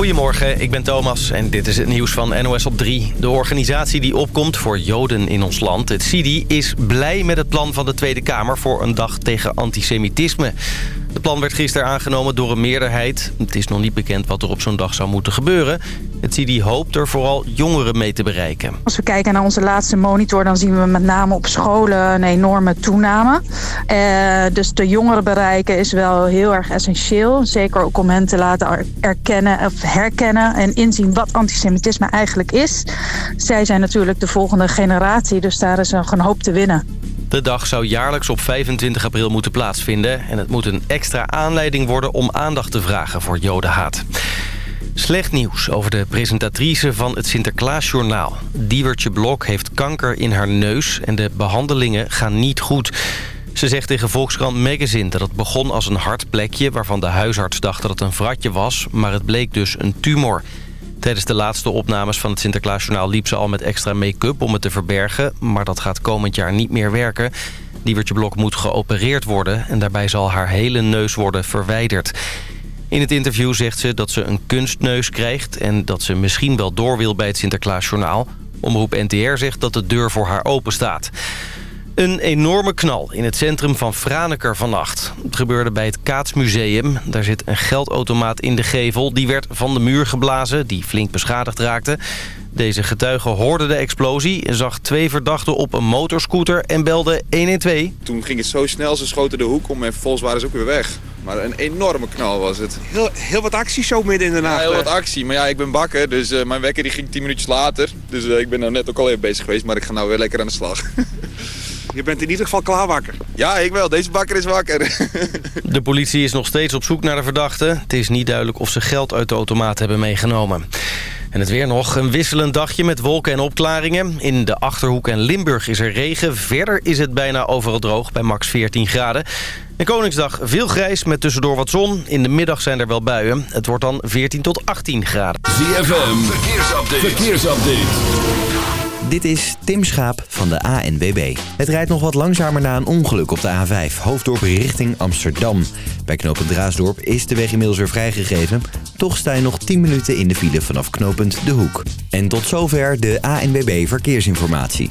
Goedemorgen, ik ben Thomas en dit is het nieuws van NOS op 3. De organisatie die opkomt voor Joden in ons land, het CIDI... is blij met het plan van de Tweede Kamer voor een dag tegen antisemitisme. Het plan werd gisteren aangenomen door een meerderheid. Het is nog niet bekend wat er op zo'n dag zou moeten gebeuren. Het CIDI hoopt er vooral jongeren mee te bereiken. Als we kijken naar onze laatste monitor... dan zien we met name op scholen een enorme toename. Uh, dus de jongeren bereiken is wel heel erg essentieel. Zeker ook om hen te laten erkennen of herkennen... en inzien wat antisemitisme eigenlijk is. Zij zijn natuurlijk de volgende generatie, dus daar is nog een hoop te winnen. De dag zou jaarlijks op 25 april moeten plaatsvinden... en het moet een extra aanleiding worden om aandacht te vragen voor jodenhaat. Slecht nieuws over de presentatrice van het Sinterklaasjournaal. Diewertje Blok heeft kanker in haar neus en de behandelingen gaan niet goed. Ze zegt tegen Volkskrant Magazine dat het begon als een hard plekje... waarvan de huisarts dacht dat het een vratje was, maar het bleek dus een tumor... Tijdens de laatste opnames van het Sinterklaasjournaal liep ze al met extra make-up om het te verbergen. Maar dat gaat komend jaar niet meer werken. Diewertje Blok moet geopereerd worden en daarbij zal haar hele neus worden verwijderd. In het interview zegt ze dat ze een kunstneus krijgt... en dat ze misschien wel door wil bij het Sinterklaasjournaal. Omroep NTR zegt dat de deur voor haar open staat. Een enorme knal in het centrum van Franeker vannacht. Het gebeurde bij het Kaatsmuseum. Daar zit een geldautomaat in de gevel. Die werd van de muur geblazen, die flink beschadigd raakte. Deze getuige hoorde de explosie, zag twee verdachten op een motorscooter en belde 112. Toen ging het zo snel, ze schoten de hoek om en vervolgens waren ze ook weer weg. Maar een enorme knal was het. Heel, heel wat actie zo midden in de nacht. Ja, heel wat actie. Maar ja, ik ben bakker, dus uh, mijn wekker die ging 10 minuutjes later. Dus uh, ik ben nou net ook al even bezig geweest, maar ik ga nou weer lekker aan de slag. Je bent in ieder geval klaar wakker. Ja, ik wel. Deze bakker is wakker. De politie is nog steeds op zoek naar de verdachte. Het is niet duidelijk of ze geld uit de automaat hebben meegenomen. En het weer nog. Een wisselend dagje met wolken en opklaringen. In de Achterhoek en Limburg is er regen. Verder is het bijna overal droog bij max 14 graden. En Koningsdag veel grijs met tussendoor wat zon. In de middag zijn er wel buien. Het wordt dan 14 tot 18 graden. ZFM, verkeersupdate. verkeersupdate. Dit is Tim Schaap van de ANWB. Het rijdt nog wat langzamer na een ongeluk op de A5, hoofddorp richting Amsterdam. Bij knooppunt Draasdorp is de weg inmiddels weer vrijgegeven. Toch sta je nog 10 minuten in de file vanaf knooppunt De Hoek. En tot zover de ANWB Verkeersinformatie.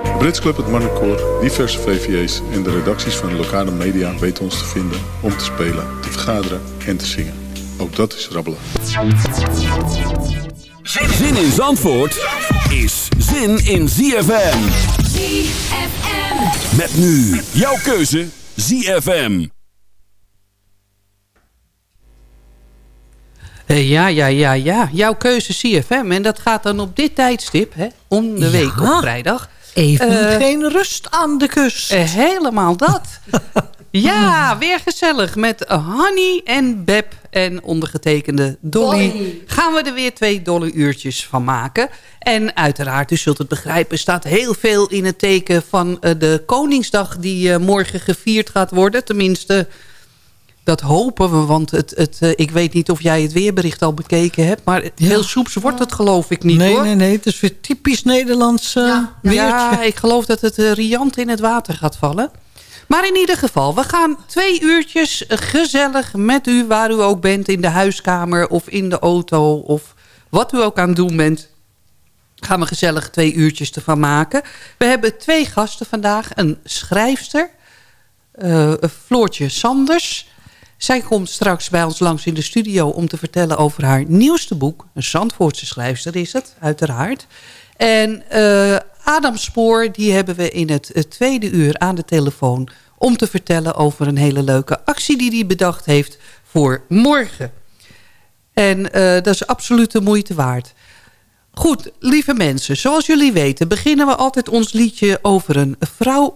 Brits Club, het Marnecoor, diverse VVA's en de redacties van de lokale media weten ons te vinden om te spelen, te vergaderen en te zingen. Ook dat is rabbelen. Zin in Zandvoort is zin in ZFM. ZFM. Met nu jouw keuze ZFM. Uh, ja, ja, ja, ja. Jouw keuze CFM. En dat gaat dan op dit tijdstip, hè, om de week op vrijdag. Even uh, geen rust aan de kust. Uh, helemaal dat. ja, weer gezellig. Met Hanny en Beb en ondergetekende Dolly, Dolly, gaan we er weer twee dolle uurtjes van maken. En uiteraard, u zult het begrijpen, staat heel veel in het teken van uh, de Koningsdag... die morgen gevierd gaat worden. Tenminste, dat hopen we, want het, het, uh, ik weet niet of jij het weerbericht al bekeken hebt... maar ja. heel soeps wordt het geloof ik niet, nee, hoor. Nee, nee, het is weer typisch Nederlands uh, ja. ja, ik geloof dat het uh, riant in het water gaat vallen. Maar in ieder geval, we gaan twee uurtjes gezellig met u... waar u ook bent, in de huiskamer of in de auto... of wat u ook aan het doen bent... gaan we gezellig twee uurtjes ervan maken. We hebben twee gasten vandaag. Een schrijfster, Floortje Sanders... Zij komt straks bij ons langs in de studio om te vertellen over haar nieuwste boek. Een Zandvoortse schrijfster is het, uiteraard. En uh, Adam Spoor, die hebben we in het, tweede uur aan de telefoon... om te vertellen over een hele leuke actie die hij bedacht heeft voor morgen. En uh, dat is absoluut de moeite waard. Goed, lieve mensen, zoals jullie weten... beginnen we altijd ons liedje over een vrouw,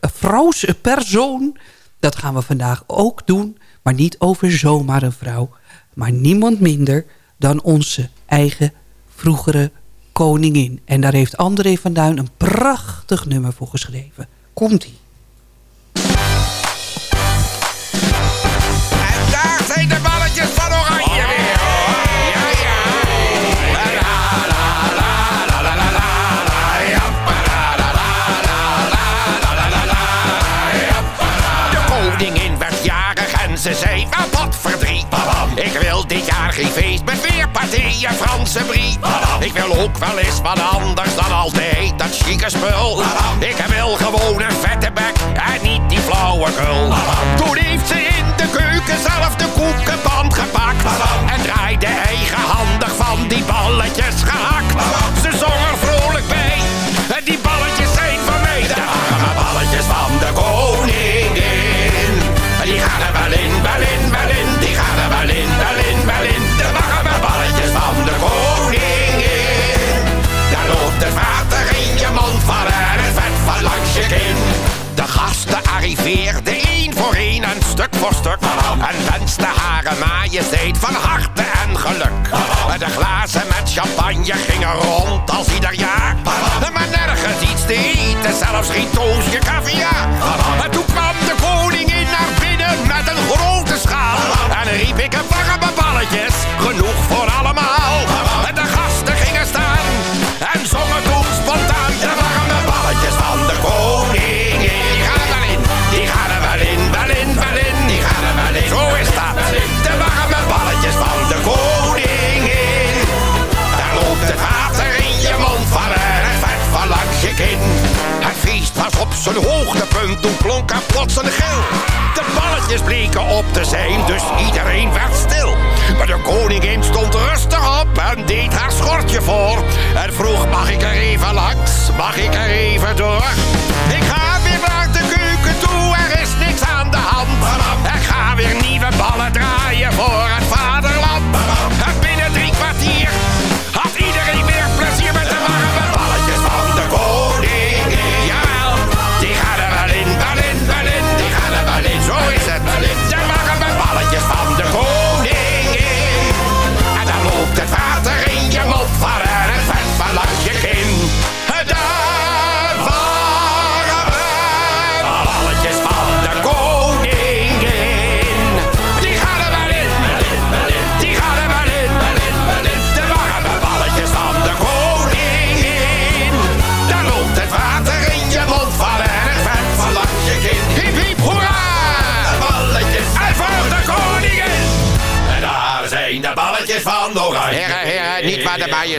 vrouwspersoon. Dat gaan we vandaag ook doen, maar niet over zomaar een vrouw. Maar niemand minder dan onze eigen vroegere koningin. En daar heeft André van Duin een prachtig nummer voor geschreven. Komt-ie. Ook wel eens wat anders dan altijd dat chique spul. Ik wil gewoon een vette bek en niet die flauwekul. Toen heeft ze in de keuken zelf de koekenpan gepakt. En draaide eigenhandig van die balletjes gehakt. En stuk voor stuk. En wenste hare majesteit van harte en geluk. De glazen met champagne gingen rond als ieder jaar. Maar nergens iets te eten, zelfs geen toosje caviar. En toen kwam de koningin naar binnen met een grote schaal. En riep ik een warme balletjes, genoeg voor allemaal. Feest was op zijn hoogtepunt, toen klonk er plots een gil. De balletjes bleken op te zijn, dus iedereen werd stil. Maar de koningin stond rustig op en deed haar schortje voor. En vroeg, mag ik er even langs? Mag ik er even door? Ik ga weer naar de keuken toe, er is niks aan de hand. Ik ga weer nieuwe ballen draaien voor het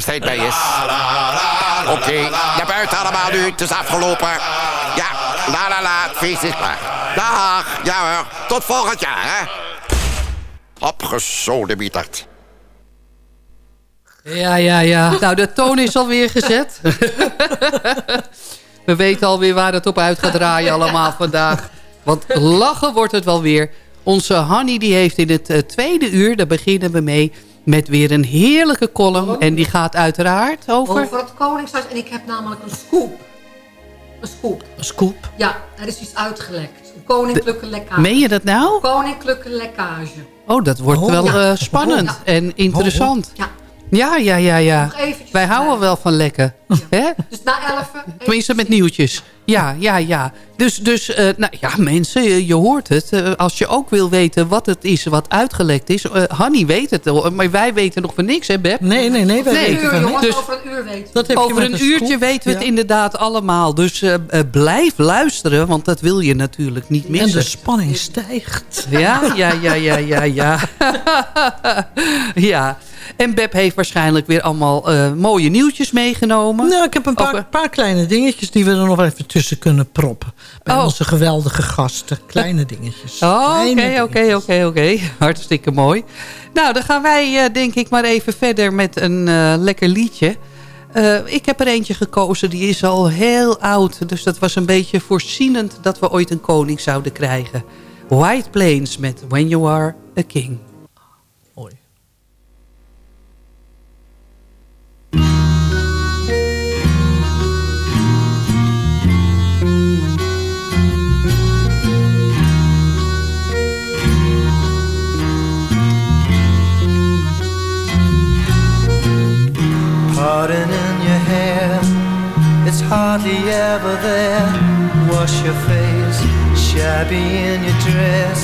de majesteit bij is. Oké, naar buiten allemaal nu, het is afgelopen. Ja, la la la, het feest is klaar. Dag, ja hoor, tot volgend jaar, hè. Opgesodemieterd. Ja, ja, ja. Nou, de toon is alweer gezet. We weten alweer waar het op uit gaat draaien allemaal vandaag. Want lachen wordt het wel weer. Onze Hanny die heeft in het eh, tweede uur, daar beginnen we mee... met weer een heerlijke column. En die gaat uiteraard over... Over het Koningshuis. En ik heb namelijk een scoop. Een scoop. Een scoop. Ja, er is iets uitgelekt. Een koninklijke lekkage. Meen je dat nou? Koninklijke lekkage. Oh, dat wordt Oh, wel ja. eh, spannend Ja. en interessant. Ja. Ja, ja, ja, ja. Wij houden wel van lekker. Hè? Dus na elf. Tenminste met nieuwtjes. Ja, ja, ja. Dus, dus eh, nou, ja, mensen, je, je hoort het. Eh, als je ook wil weten wat het is wat uitgelekt is. eh Hanny weet het, al, maar wij weten nog van niks, hè Beb? Nee, nee, nee. Wij Nee. weten van niks. Dus Over een uur weten. Dat heb je over een uurtje scoop. weten we het Ja. inderdaad allemaal. Dus eh, eh, blijf luisteren, want dat wil je natuurlijk niet En missen. de spanning stijgt. Ja, ja, ja, ja, ja, ja. ja. En Beb heeft waarschijnlijk weer allemaal eh, mooie nieuwtjes meegenomen. Nou, ik heb een paar, paar kleine dingetjes die we er nog even tussen kunnen proppen. bij Oh. onze geweldige gasten. Kleine dingetjes. Oh, Oké, oké, oké, oké. Hartstikke mooi. Nou, dan gaan wij eh, denk ik maar even verder met een eh, lekker liedje. Eh, ik heb er eentje gekozen, die is al heel oud. Dus dat was een beetje voorzienend dat we ooit een koning zouden krijgen. White Plains met When You Are a King. Pardon in your hair, it's hardly ever there. Wash your face, shabby in your dress.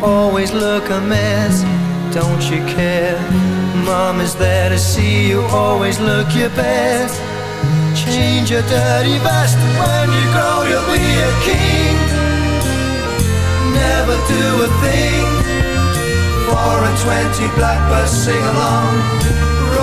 Always look a mess, don't you care? Mom is there to see you, always look your best. Change your dirty vest when you grow, you'll be a king. Never do a thing. Four and twenty blackbirds sing along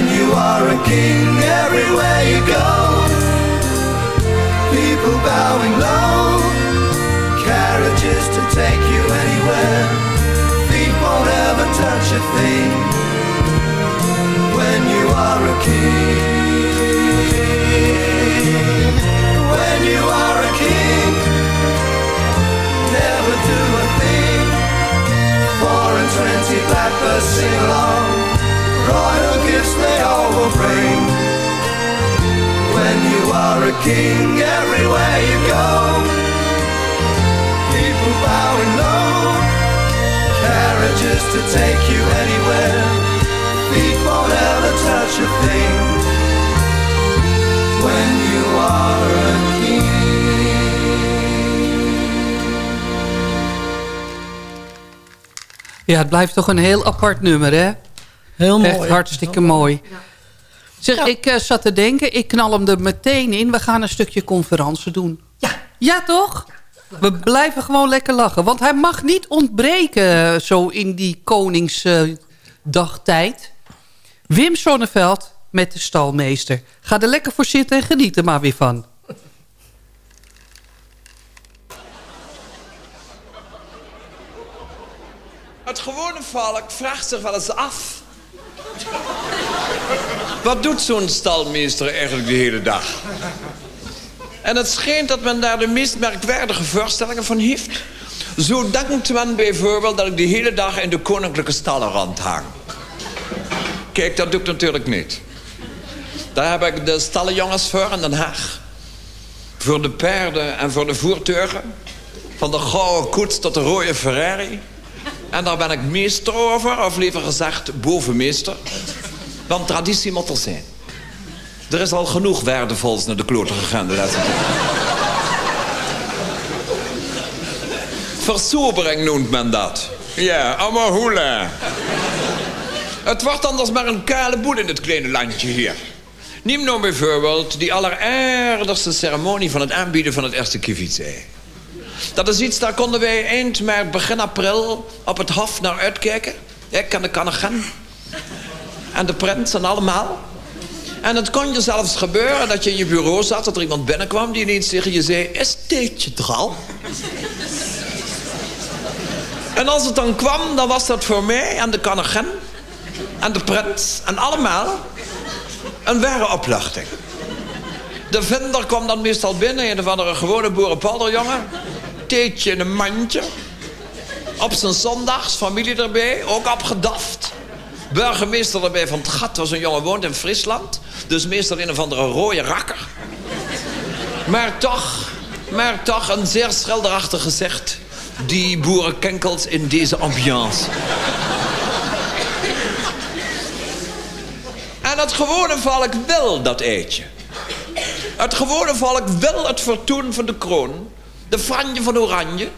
When you are a king, everywhere you go, people bowing low, carriages to take you anywhere, feet won't ever touch a thing. When you are a king, when you are a king, never do a thing. Four and twenty blackbirds sing along. Royal gifts they all will bring. When you are a king, everywhere you go, people bowing low, carriages to take you anywhere. Feet won't ever touch a thing. When you are a Ja, het blijft toch een heel apart nummer, hè? Heel mooi. Echt hartstikke mooi. Zeg, ik eh, zat te denken, ik knal hem er meteen in. We gaan een stukje conferentie doen. Ja. Ja, toch? We blijven gewoon lekker lachen. Want hij mag niet ontbreken eh, zo in die Koningsdagtijd. Wim Sonneveld met de stalmeester. Ga er lekker voor zitten en geniet er maar weer van. Het gewone volk vraagt zich wel eens af. Wat doet zo'n stalmeester eigenlijk de hele dag? En het schijnt dat men daar de meest merkwaardige voorstellingen van heeft. Zo denkt men bijvoorbeeld dat ik de hele dag in de koninklijke stallen rondhang. Kijk, dat doe ik natuurlijk niet. Daar heb ik de stallenjongens voor in Den Haag. Voor de paarden en voor de voertuigen. Van de gouden koets tot de rode Ferrari. En daar ben ik meester over, of liever gezegd bovenmeester. Want traditie moet er zijn. Er is al genoeg waardevols naar de kloten gegaan de laatste tijd. Versobering noemt men dat. Ja, allemaal hoela. Het wordt anders maar een kale boel in het kleine landje hier. Neem nou bijvoorbeeld die alleraardigste ceremonie van het aanbieden van het eerste kivitsei. Dat is iets, daar konden wij eind maart, begin april op het hof naar uitkijken. Ik en de Kannegem. En de prins en allemaal. En het kon je zelfs gebeuren dat je in je bureau zat... dat er iemand binnenkwam die ineens tegen je zei... Is dit er al? en als het dan kwam, dan was dat voor mij en de Kannegem... en de prins en allemaal een ware opluchting. De vinder kwam dan meestal binnen, een of andere gewone boerenpolderjongen. Theetje in een mandje. Op zijn zondags, familie erbij, ook opgedaft. Burgemeester erbij van het gat, was een jongen woont in Friesland. Dus meestal een of andere rode rakker. Maar toch, maar toch een zeer schilderachtig gezicht. Die boerenkenkels in deze ambiance. En het gewone volk wil dat eitje. Het gewone volk wil het vertoon van de kroon. De franje van oranje.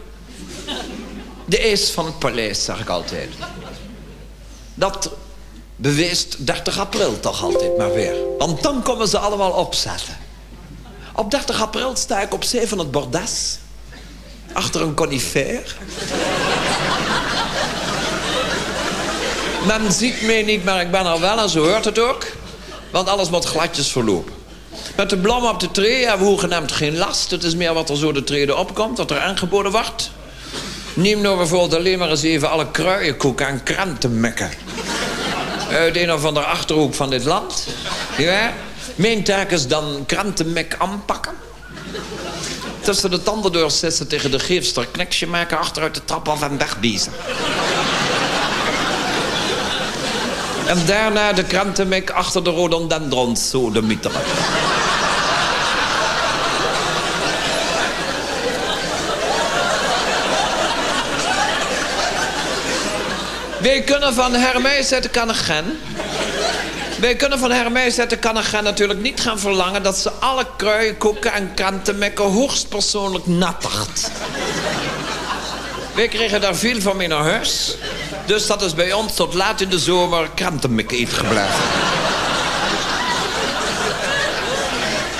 De ees van het paleis, zeg ik altijd. Dat beweest 30 april toch altijd maar weer. Want dan komen ze allemaal opzetten. Op 30 april sta ik op zee van het bordes. Achter een conifeer. Men ziet mij niet, maar ik ben er wel en zo hoort het ook. Want alles moet gladjes verlopen. Met de bloem op de tree hebben we hoegenaamd geen last. Het is meer wat er zo de trede opkomt, wat er aangeboden wordt. Neem nou bijvoorbeeld alleen maar eens even alle kruienkoek en krantenmekken. Uit een of andere achterhoek van dit land. Ja? Mijn taak is dan krantenmek aanpakken. Tussen de tanden doorzetten tegen de geefster kneksje maken... achteruit de trap af en wegbiezen. En daarna de krantenmek achter de rhododendrons zo de mieteren. Wij kunnen van Hermes uit de Kannegen... Wij kunnen van Hermes uit de Kannegen natuurlijk niet gaan verlangen... dat ze alle kruienkoeken en krantenmekken hoogstpersoonlijk nattert. Wij kregen daar veel van mee naar huis. Dus dat is bij ons tot laat in de zomer krantenmek eten gebleven.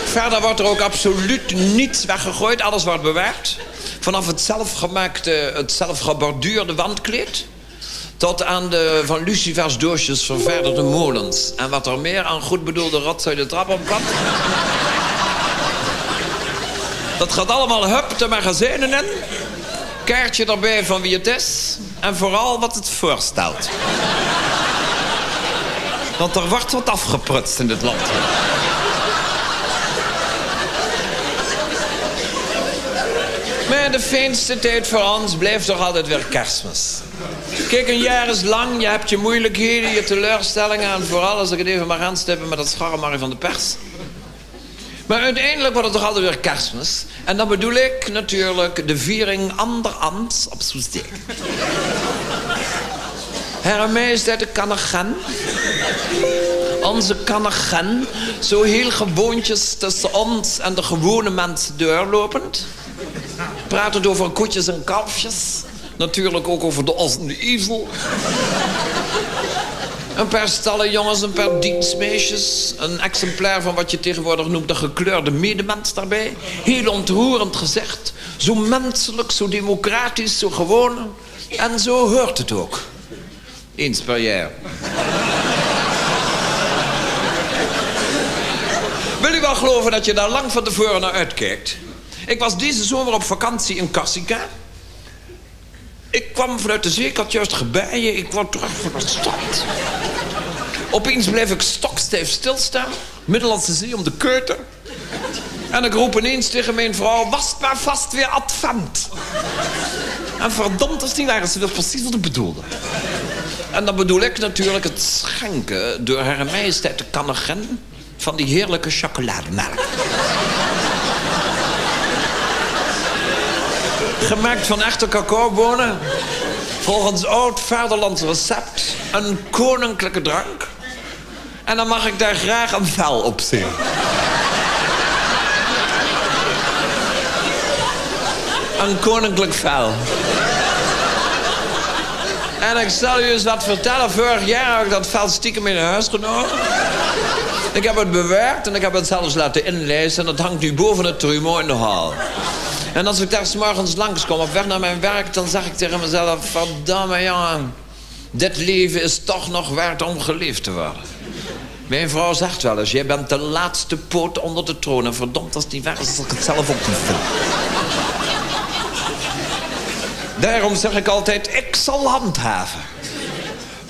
Verder wordt er ook absoluut niets weggegooid. Alles wordt bewaard. Vanaf het zelfgemaakte, het zelfgeborduurde wandkleed... tot aan de van Lucifers doosjes ververderde molens. En wat er meer aan goed bedoelde rotzooi de trap op kwam... dat gaat allemaal hup de magazijnen in. Kaartje erbij van wie het is. En vooral wat het voorstelt. Want er wordt wat afgeprutst in dit land. Maar de fijnste tijd voor ons blijft toch altijd weer kerstmis. Kijk, een jaar is lang, je hebt je moeilijkheden, je teleurstellingen... en vooral, als ik het even mag aanstippen met dat scharremarie van de pers... Maar uiteindelijk wordt het toch altijd weer kerstmis. En dan bedoel ik natuurlijk de viering anderhand op Soesteek. Herre Majesteit, de Kannegen. Onze Kannegen. Zo heel gewoontjes tussen ons en de gewone mensen doorlopend. Praten over koetjes en kalfjes. Natuurlijk ook over de os en de ezel. Een paar stallen jongens, een paar dienstmeisjes. Een exemplaar van wat je tegenwoordig noemt de gekleurde medemens daarbij. Heel ontroerend gezegd. Zo menselijk, zo democratisch, zo gewoon. En zo hoort het ook. Eens per jaar. Wil u wel geloven dat je daar lang van tevoren naar uitkijkt? Ik was deze zomer op vakantie in Corsica. Ik kwam vanuit de zee, ik had juist gebijen. Ik kwam terug van de stad. Opeens bleef ik stokstijf stilstaan. Middellandse Zee om de keuter. En ik roep ineens tegen mijn vrouw... Was maar vast weer advent. En verdomd als die waren. Ze wist precies wat ik bedoelde. En dan bedoel ik natuurlijk het schenken... door haar majesteit de Kannegen... van die heerlijke chocolademelk. Gemaakt van echte cacaobonen. Volgens oud vaderlands recept. Een koninklijke drank. En dan mag ik daar graag een vel op zien. een koninklijk vel. En ik zal u eens wat vertellen. Vorig jaar heb ik dat vel stiekem in huis genomen. Ik heb het bewerkt en ik heb het zelfs laten inlezen. En dat hangt nu boven het trumeau in de hal. En als ik daar s'morgens langskom op weg naar mijn werk... dan zeg ik tegen mezelf, verdamme jongen... dit leven is toch nog waard om geliefd te worden. Mijn vrouw zegt wel eens, jij bent de laatste poot onder de troon... en verdomd als die weg is, als ik het zelf. Daarom zeg ik altijd, ik zal handhaven.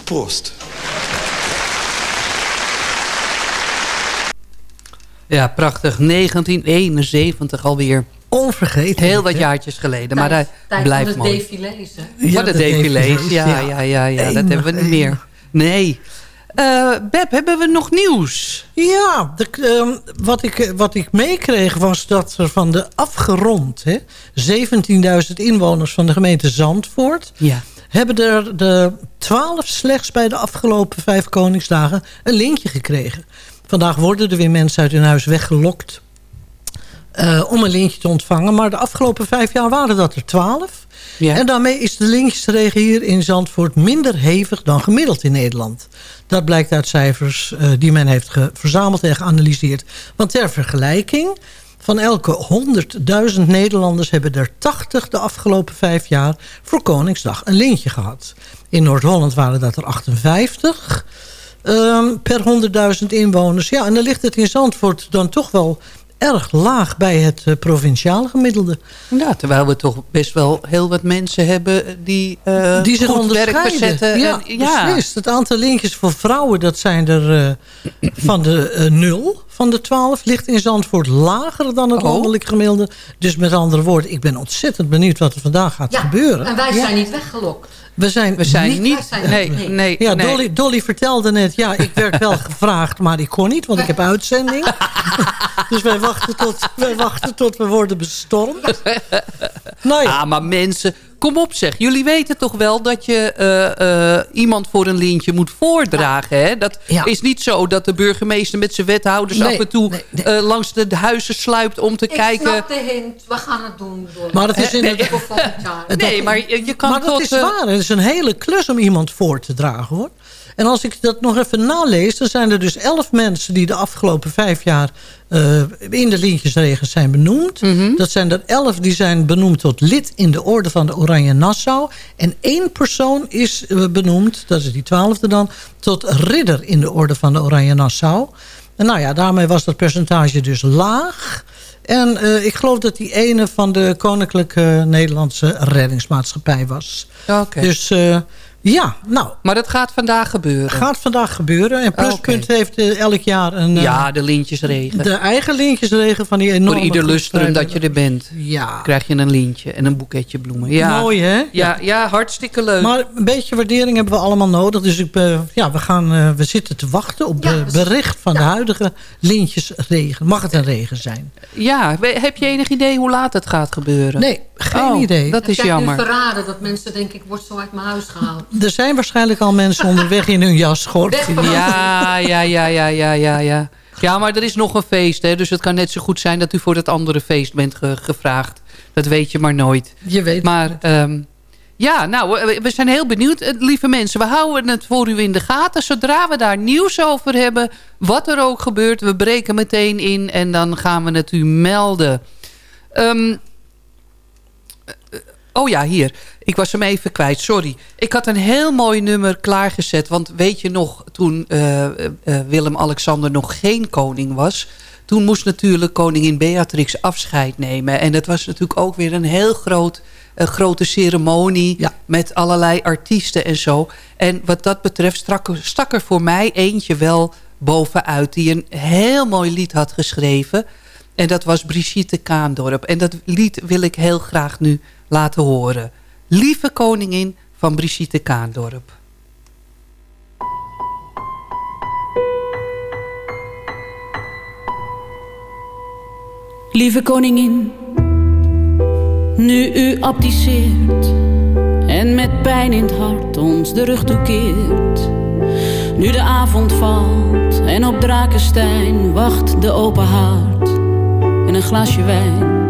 prost. Ja, prachtig. 1971 alweer. Onvergeten. Heel wat jaartjes geleden, maar Tijd blijft van de mooi. défilés, hè? Ja, Wat de de ja, ja. ja, ja, ja, dat hebben we niet meer. Nee. Eh Beb, hebben we nog nieuws? Ja, de, ehm, wat, ik, eh, wat ik meekreeg was dat er van de afgerond... hè, 17.000 inwoners van de gemeente Zandvoort... Ja. hebben er de 12 slechts bij de afgelopen vijf Koningsdagen een lintje gekregen. Vandaag worden er weer mensen uit hun huis weggelokt... eh, om een lintje te ontvangen. Maar de afgelopen vijf jaar waren dat er 12. Ja. En daarmee is de lintjesregen hier in Zandvoort minder hevig dan gemiddeld in Nederland. Dat blijkt uit cijfers eh, die men heeft verzameld en geanalyseerd. Want ter vergelijking, van elke 100.000 Nederlanders hebben er 80 de afgelopen vijf jaar voor Koningsdag een lintje gehad. In Noord-Holland waren dat er 58 ehm, per 100.000 inwoners. Ja, en dan ligt het in Zandvoort dan toch wel erg laag bij het eh, provinciale gemiddelde. Ja, terwijl we toch best wel heel wat mensen hebben die, eh die zich onderscheiden. Ja, en, ja. precies. Het aantal lintjes voor vrouwen, dat zijn er eh, van de nul van de twaalf... ligt in Zandvoort lager dan het Oh. landelijk gemiddelde. Dus met andere woorden, ik ben ontzettend benieuwd wat er vandaag gaat Ja, gebeuren. en wij Ja. zijn niet weggelokt. We zijn, We zijn niet... niet... wij zijn nee, nee, Ja, nee. Dolly, Dolly vertelde net, ja, ik werd wel gevraagd, maar ik kon niet, want ik heb uitzending. dus wij wachten, tot, wij wachten tot we worden bestormd. Nou ja, Ah, maar mensen, kom op zeg. Jullie weten toch wel dat je eh, eh, iemand voor een lintje moet voordragen. Hè? Dat Ja. is niet zo dat de burgemeester met zijn wethouders Nee, af en toe nee, nee. eh, langs de huizen sluipt om te Ik kijken. snap de hint. We gaan het doen. Dolly. maar dat is volgend jaar. Nee, maar je, je kan maar dat tot... is waar. Het is een hele klus om iemand voor te dragen, hoor. En als ik dat nog even nalees... dan zijn er dus elf mensen die de afgelopen vijf jaar... eh, in de lintjesregen zijn benoemd. Mhm. Dat zijn er elf die zijn benoemd tot lid in de orde van de Oranje Nassau. En één persoon is eh, benoemd, dat is die twaalfde dan... tot ridder in de orde van de Oranje Nassau. En nou ja, daarmee was dat percentage dus laag... En eh, ik geloof dat die ene van de Koninklijke Nederlandse Reddingsmaatschappij was. Oké. Dus ja, nou, Maar dat gaat vandaag gebeuren. gaat vandaag gebeuren. En Pluspunt heeft eh, elk jaar een, eh, ja, de lintjesregen. de eigen lintjesregen van die enorme... Voor ieder lustrum dat je er bent, Ja, krijg je een lintje en een boeketje bloemen. Ja. mooi hè? Ja, ja, hartstikke leuk. Maar een beetje waardering hebben we allemaal nodig. Dus ik, eh, ja, we, gaan, eh, we zitten te wachten op Ja, we- bericht van de huidige lintjesregen. Mag het een regen zijn? Ja, heb je enig idee hoe laat het gaat gebeuren? Nee, geen Oh, idee. Dat is Heb jij nu jammer. verraden dat mensen denken... ik word zo uit mijn huis gehaald. Er zijn waarschijnlijk al mensen onderweg in hun. Weg. Ja, ja, ja, ja, ja, ja, ja. Ja, maar er is nog een feest, hè, dus het kan net zo goed zijn dat u voor dat andere feest bent ge- gevraagd. Dat weet je maar nooit. Je weet Maar ehm, ja, nou, we, zijn heel benieuwd. Eh, Lieve mensen, we houden het voor u in de gaten. Zodra we daar nieuws over hebben, wat er ook gebeurt, we breken meteen in en dan gaan we het u melden. Ehm, eh, oh ja, hier. Ik was hem even kwijt, sorry. Ik had een heel mooi nummer klaargezet. Want weet je nog, toen eh, eh, eh, Willem-Alexander nog geen koning was... toen moest natuurlijk koningin Beatrix afscheid nemen. En dat was natuurlijk ook weer een heel groot, grote ceremonie... Ja. met allerlei artiesten en zo. En wat dat betreft stak er voor mij eentje wel bovenuit... die een heel mooi lied had geschreven... En dat was Brigitte Kaandorp. En dat lied wil ik heel graag nu laten horen. Lieve koningin van Brigitte Kaandorp. Lieve koningin, nu u abdiceert en met pijn in het hart ons de rug toekeert. Nu de avond valt en op Drakenstein wacht de open haard en een glaasje wijn.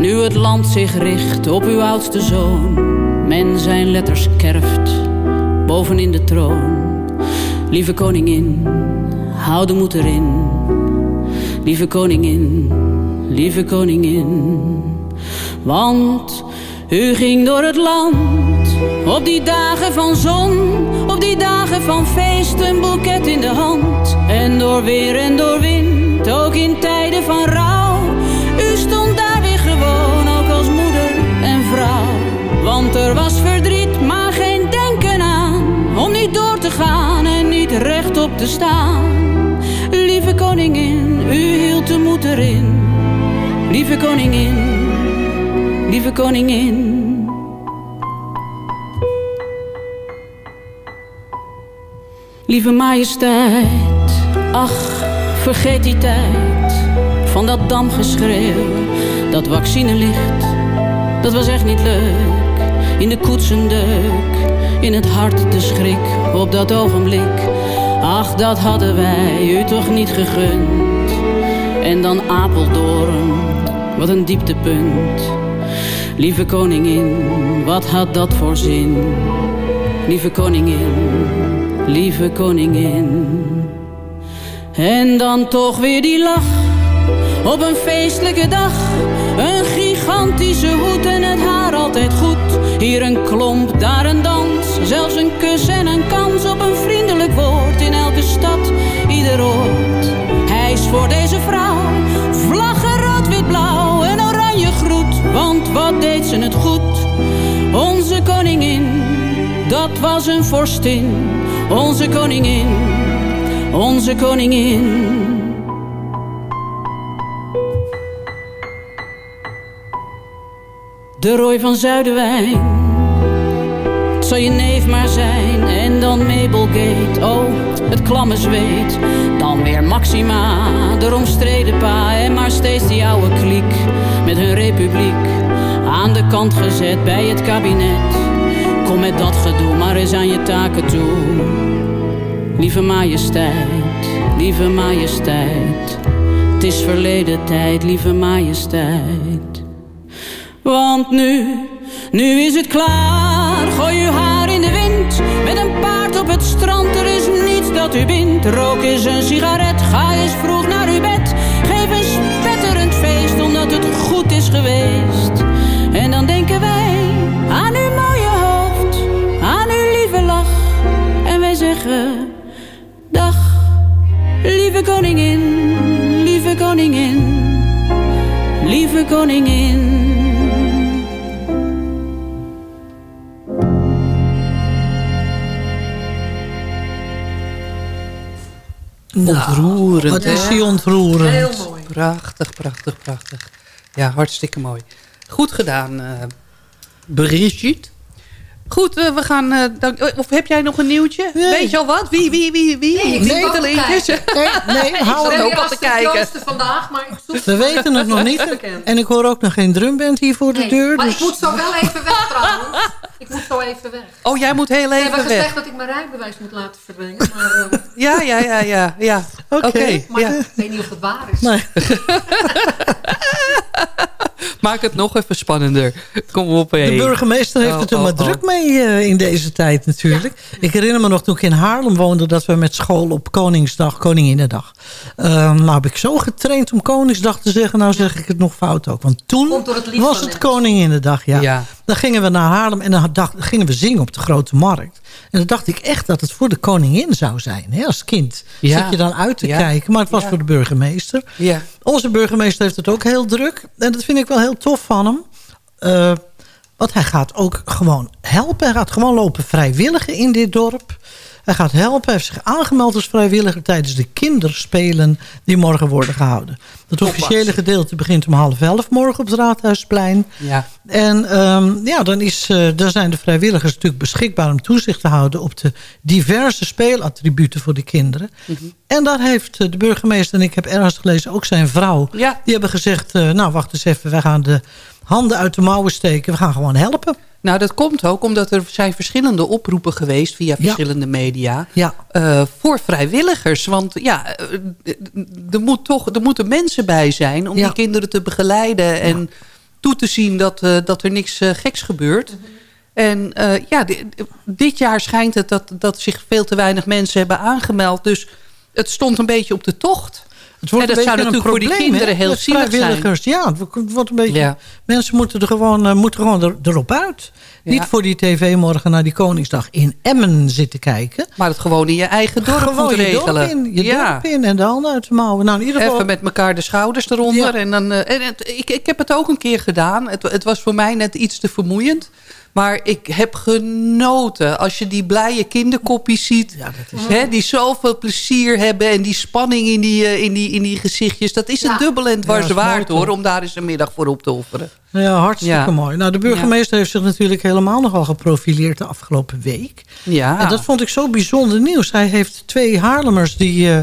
Nu het land zich richt op uw oudste zoon, men zijn letters kerft bovenin de troon. Lieve koningin, hou de moed erin. Lieve koningin, lieve koningin. Want u ging door het land op die dagen van zon, op die dagen van feest, een boeket in de hand. En door weer en door wind, ook in tijden van rouw. Want er was verdriet, maar geen denken aan, om niet door te gaan en niet rechtop te staan. Lieve koningin, u hield de erin. Lieve koningin, lieve koningin. Lieve majesteit, ach, vergeet die tijd van dat damgeschreeuw, dat vaccinelicht, dat was echt niet leuk. In de koetsendeuk, in het hart de schrik op dat ogenblik. Ach, dat hadden wij u toch niet gegund. En dan Apeldoorn, wat een dieptepunt. Lieve koningin, wat had dat voor zin? Lieve koningin, lieve koningin. En dan toch weer die lach op een feestelijke dag. Een gigantische hoed en het haar altijd goed. Hier een klomp, daar een dans. Zelfs een kus en een kans op een vriendelijk woord. In elke stad, ieder oord. Hij is voor deze vrouw. Vlaggen rood, wit, blauw en oranje groet. Want wat deed ze het goed? Onze koningin, dat was een vorstin. Onze koningin, onze koningin. De rooi van Zuiderwijn. Het zal je neef maar zijn. En dan Mabelgate. Oh, het klamme zweet. Dan weer Maxima. De omstreden pa. En maar steeds die oude kliek. Met hun republiek. Aan de kant gezet bij het kabinet. Kom met dat gedoe maar eens aan je taken toe. Lieve majesteit. Lieve majesteit. Het is verleden tijd, lieve majesteit. Want nu, nu is het klaar. Gooi uw haar in de wind. Met een paard op het strand, er is niets dat u bindt. Rook eens een sigaret, ga eens vroeg naar uw bed. Geef een spetterend feest, omdat het goed is geweest. En dan denken wij aan uw mooie hoofd, aan uw lieve lach. En wij zeggen, dag, lieve koningin, lieve koningin, lieve koningin. Ontroerend. wat is die ontroerend. Heel mooi. Prachtig, prachtig, prachtig. Ja, hartstikke mooi. Goed gedaan, eh Brigitte. Goed, eh, we gaan... eh, dank- of heb jij nog een nieuwtje? Weet je al wat? Wie, wie, wie, wie? Nee, ik ook de linkjes. Nee, nee, hou als te kijken. grootste vandaag, maar ik zoek We weten het nog niet. En ik hoor ook nog geen drumband hier voor de Nee, deur. Maar dus- ik moet zo wel even weg trouwens. Ik moet zo even weg. Oh, jij moet heel Ze even hebben gezegd weg. dat ik mijn rijbewijs moet laten verdringen. Maar eh, Ja, ja, ja, ja. ja. Oké, maar ja. ik weet niet of het waar is. Nee. Maak het nog even spannender. Kom op, hé. De burgemeester heeft Oh, het er oh, maar oh. druk mee eh, in deze tijd natuurlijk. Ik herinner me nog toen ik in Haarlem woonde... dat we met school op Koningsdag, Koninginnedag... Uh, nou heb ik zo getraind om Koningsdag te zeggen. Nou zeg ik het nog fout ook. Want toen het was het. Koninginnedag. Ja. Ja. Dan gingen we naar Haarlem en dan dacht, gingen we zingen op de Grote Markt. En dan dacht ik echt dat het voor de koningin zou zijn. Hè? Als kind Ja. zit je dan uit te Ja. kijken. Maar het was Ja. voor de burgemeester. Ja. Onze burgemeester heeft het ook heel druk. En dat vind ik wel heel tof van hem. Eh, want hij gaat ook gewoon helpen. Hij gaat gewoon lopen vrijwilligen in dit dorp. Hij gaat helpen. Hij heeft zich aangemeld als vrijwilliger... tijdens de kinderspelen die morgen worden gehouden. Het officiële gedeelte begint om half elf morgen op het Raadhuisplein. Ja. En ehm, ja, dan, is, eh, dan zijn de vrijwilligers natuurlijk beschikbaar... om toezicht te houden op de diverse speelattributen voor de kinderen. En daar heeft eh, de burgemeester, en ik heb ergens gelezen... ook zijn vrouw, Ja. die hebben gezegd... eh, nou, wacht eens even, wij gaan de handen uit de mouwen steken. We gaan gewoon helpen. Nou, dat komt ook omdat er zijn verschillende oproepen geweest... via verschillende media Ja. eh, voor vrijwilligers. Want ja, eh, er, moet toch, er moeten mensen bij zijn... om Ja. die kinderen te begeleiden en toe te zien dat, eh, dat er niks geks gebeurt. En eh, ja, di- dit jaar schijnt het dat, dat zich veel te weinig mensen hebben aangemeld. Dus het stond een beetje op de tocht. Het wordt en dat een zou natuurlijk voor een die probleem, kinderen heel zielig zijn. vrijwilligers. Ja, het wordt een beetje... Ja. Mensen moeten er gewoon, eh, moeten gewoon er, erop uit. Ja. Niet voor die tv morgen naar die Koningsdag in Emmen zitten kijken. Maar het gewoon in je eigen dorp Gewoon moet je regelen. dorp in, je ja. dorp in en de handen uit de mouwen. Nou, in ieder geval... Even met elkaar de schouders eronder. En dan, eh, en het- ik, ik heb het ook een keer gedaan. Het, het was voor mij net iets te vermoeiend. Maar ik heb genoten. Als je die blije kinderkoppies ziet. hè, die zoveel plezier hebben. En die spanning in die, eh, in die, in die gezichtjes. Dat is het dubbel en dwars Ja, dat is waard hoor. Om daar eens een middag voor op te offeren. Ja, hartstikke Ja. mooi. Nou, de burgemeester heeft zich natuurlijk helemaal nogal geprofileerd de afgelopen week. Ja. En dat vond ik zo bijzonder nieuws. Hij heeft twee Haarlemmers die, eh,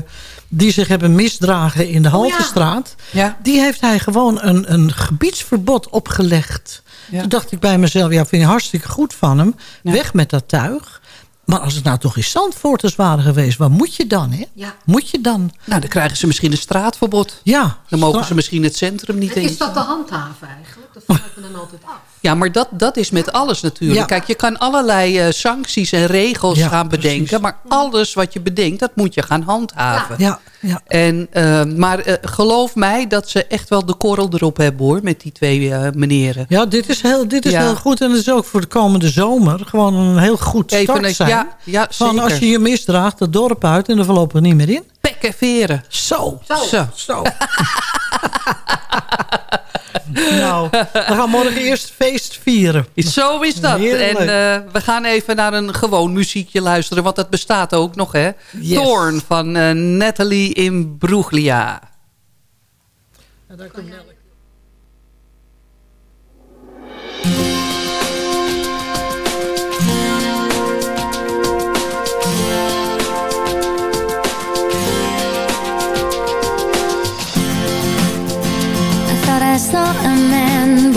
die zich hebben misdragen in de Haltestraat. Ja. Die heeft hij gewoon een, een gebiedsverbod opgelegd. Ja. Toen dacht ik bij mezelf, ja, vind je hartstikke goed van hem. Weg met dat tuig. Maar als het nou toch in Zandvoorters waren geweest, wat moet je dan, hè? Ja. Moet je dan? Nou, dan krijgen ze misschien een straatverbod. Ja. Dan mogen stra- ze misschien het centrum niet En in. is dat te handhaven eigenlijk? Dat vraag ik me dan altijd af. Ja, maar dat, dat is met alles natuurlijk. Ja. Kijk, je kan allerlei eh, sancties en regels Ja, gaan bedenken. precies. Maar alles wat je bedenkt, dat moet je gaan handhaven. Ja, ja. En, eh, maar eh, geloof mij dat ze echt wel de korrel erop hebben hoor. Met die twee eh meneren. Ja, dit is, heel, dit is Ja. heel goed. En het is ook voor de komende zomer gewoon een heel goed Even start een- zijn. ja, ja, Van zeker. als je je misdraagt, het dorp uit en dan voorlopig niet meer in. Pek en veren. Zo. Zo. Zo. nou, we gaan morgen eerst feest vieren. Zo is dat. Heerlijk. En eh, we gaan even naar een gewoon muziekje luisteren. Want dat bestaat ook nog, hè? Yes. Thorn van eh, Nathalie Imbruglia. I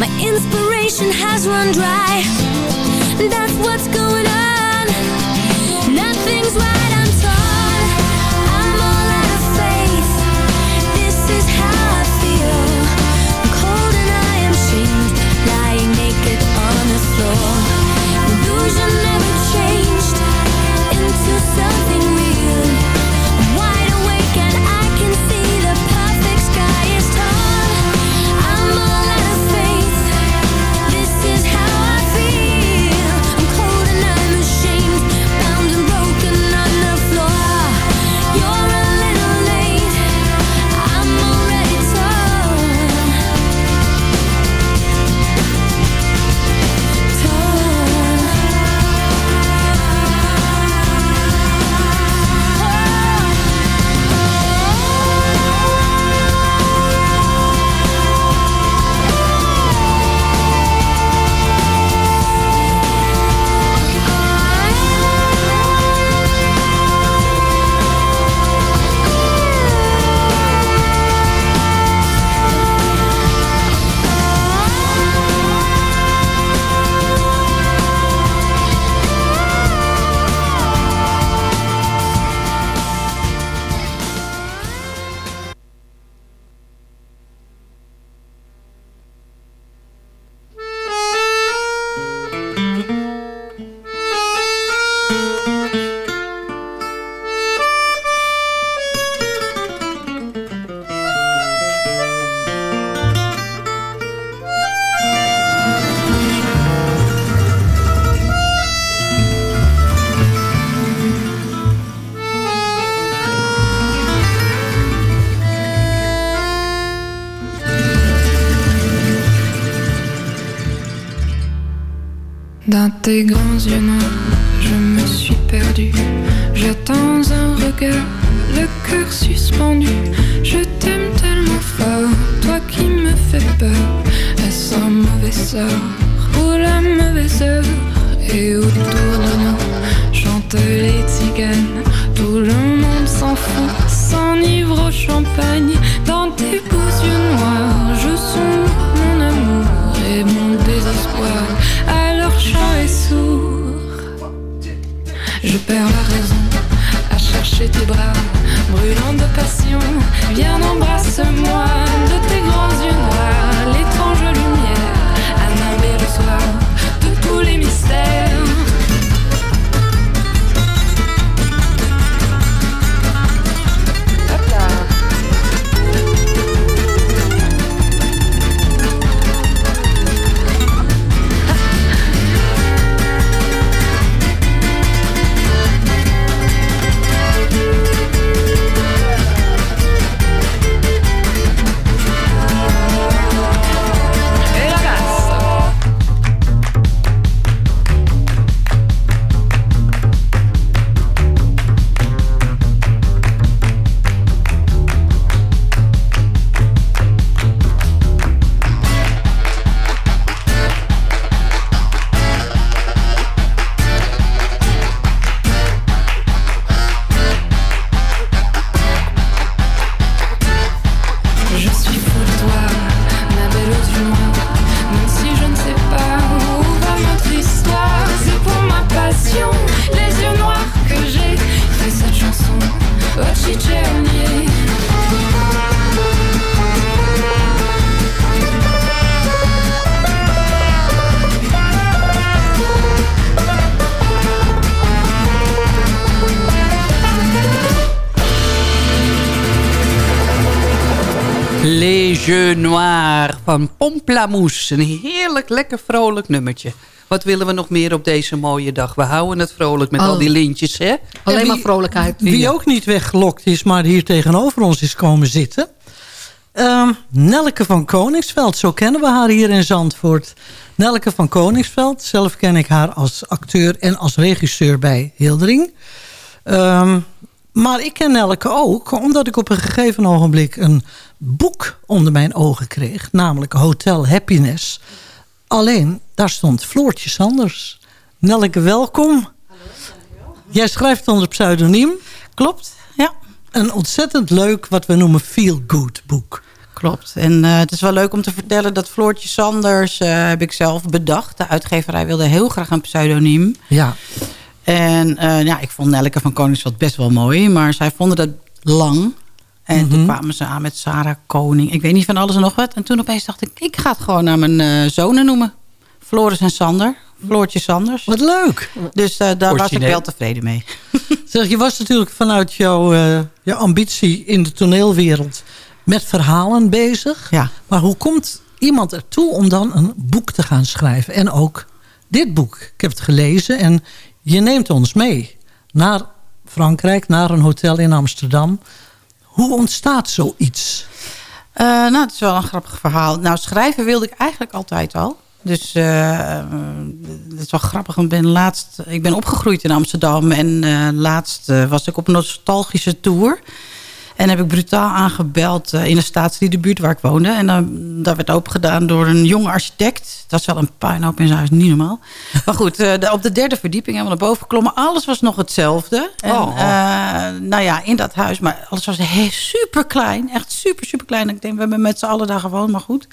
My inspiration has run dry. That's what's going on. Nothing's right, tes grands yeux noirs, je me suis perdue. J'attends un regard, le cœur suspendu. Je t'aime tellement fort, toi qui me fais peur. Est-ce un mauvais sort ou la mauvaise heure? Et autour de nous chantent les tziganes. Tout le monde s'en fout, s'enivre au champagne. Dans tes beaux yeux noirs, je sonde mon amour et mon désespoir. Je perds la raison Les Jeux Noirs van Pomplamoes. Een heerlijk, lekker vrolijk nummertje. Wat willen we nog meer op deze mooie dag? We houden het vrolijk met Al- al die lintjes, hè? En wie- Wie ook niet weggelokt is, maar hier tegenover ons is komen zitten. Ehm, Nelke van Koningsveld, zo kennen we haar hier in Zandvoort. Nelke van Koningsveld, zelf ken ik haar als acteur en als regisseur bij Hildering. Ehm, maar ik ken Nelke ook omdat ik op een gegeven ogenblik een boek onder mijn ogen kreeg. Namelijk Hotel Happiness. Alleen, daar stond Floortje Sanders. Nelke, welkom. Jij schrijft onder pseudoniem. Klopt, ja. Een ontzettend leuk, wat we noemen feel-good boek. Klopt. En eh, het is wel leuk om te vertellen dat Floortje Sanders eh, heb ik zelf bedacht. De uitgeverij wilde heel graag een pseudoniem. Ja. En eh, ja, ik vond Nelke van Koningsveld best wel mooi. Maar zij vonden dat lang. En toen kwamen ze aan met Sarah Koning. Ik weet niet van alles en nog wat. En toen opeens dacht ik, ik ga het gewoon naar mijn eh, zonen noemen. Floris en Sander. Floortje Sanders. Wat leuk. Dus eh, daar was ik wel tevreden mee. Zeg, je was natuurlijk vanuit jouw eh, je ambitie in de toneelwereld met verhalen bezig. Ja. Maar hoe komt iemand ertoe om dan een boek te gaan schrijven? En ook dit boek. Ik heb het gelezen en je neemt ons mee naar Frankrijk, naar een hotel in Amsterdam. Hoe ontstaat zoiets? Eh, nou, het is wel een grappig verhaal. Nou, schrijven wilde ik eigenlijk altijd al. Dus eh, het is wel grappig. Ik ben, laatst, ik ben opgegroeid in Amsterdam. En laatst was ik op een nostalgische tour. En heb ik brutaal aangebeld eh, in de staatsliedenbuurt waar ik woonde. En dan daar werd opengedaan door een jonge architect. Dat is wel een puinhoop in zijn huis, niet normaal. Maar goed, eh, de- op de derde verdieping hebben we naar boven geklommen. Alles was nog hetzelfde. En, Oh. eh, nou ja, in dat huis. Maar alles was super klein. Echt super, super klein. Ik denk, we hebben met z'n allen daar gewoond, maar goed.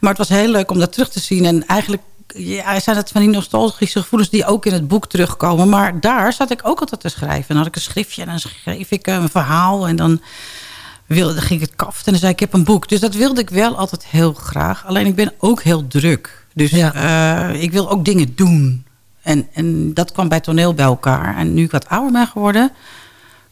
Maar het was heel leuk om dat terug te zien. En eigenlijk ja, zijn het van die nostalgische gevoelens die ook in het boek terugkomen. Maar daar zat ik ook altijd te schrijven. Dan had ik een schriftje en dan schreef ik een verhaal. En dan wilde, dan ging ik het kaften en dan zei ik, ik heb een boek. Dus dat wilde ik wel altijd heel graag. Alleen ik ben ook heel druk. Dus eh, ik wil ook dingen doen. En, en dat kwam bij toneel bij elkaar. En nu ik wat ouder ben geworden...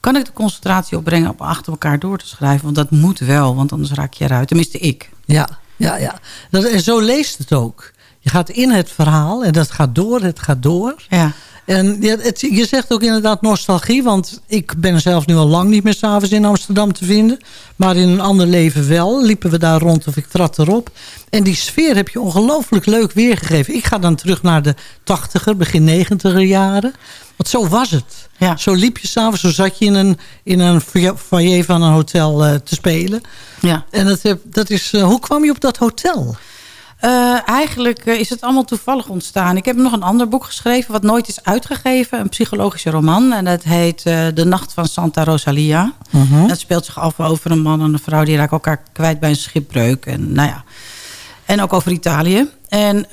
kan ik de concentratie opbrengen om achter elkaar door te schrijven. Want dat moet wel, want anders raak je eruit. Tenminste, ik. Ja, ja, ja. Dat, en zo leest het ook. Je gaat in het verhaal en dat gaat door, het gaat door. Ja. En ja, het, je zegt ook inderdaad nostalgie. Want ik ben zelf nu al lang niet meer s'avonds in Amsterdam te vinden. Maar in een ander leven wel. Liepen we daar rond of ik trad erop. En die sfeer heb je ongelooflijk leuk weergegeven. Ik ga dan terug naar de tachtiger, begin negentiger jaren. Want zo was het. Zo liep je s'avonds, zo zat je in een, in een foyer van een hotel eh, te spelen. Ja. En dat, heb- dat is, eh, hoe kwam je op dat hotel? Eh, eigenlijk eh, is het allemaal toevallig ontstaan. Ik heb nog een ander boek geschreven wat nooit is uitgegeven. Een psychologische roman. En dat heet eh, De Nacht van Santa Rosalia. Mhm. Het speelt zich af over een man en een vrouw... die raken elkaar kwijt bij een schipbreuk. En, nou ja. en ook over Italië. En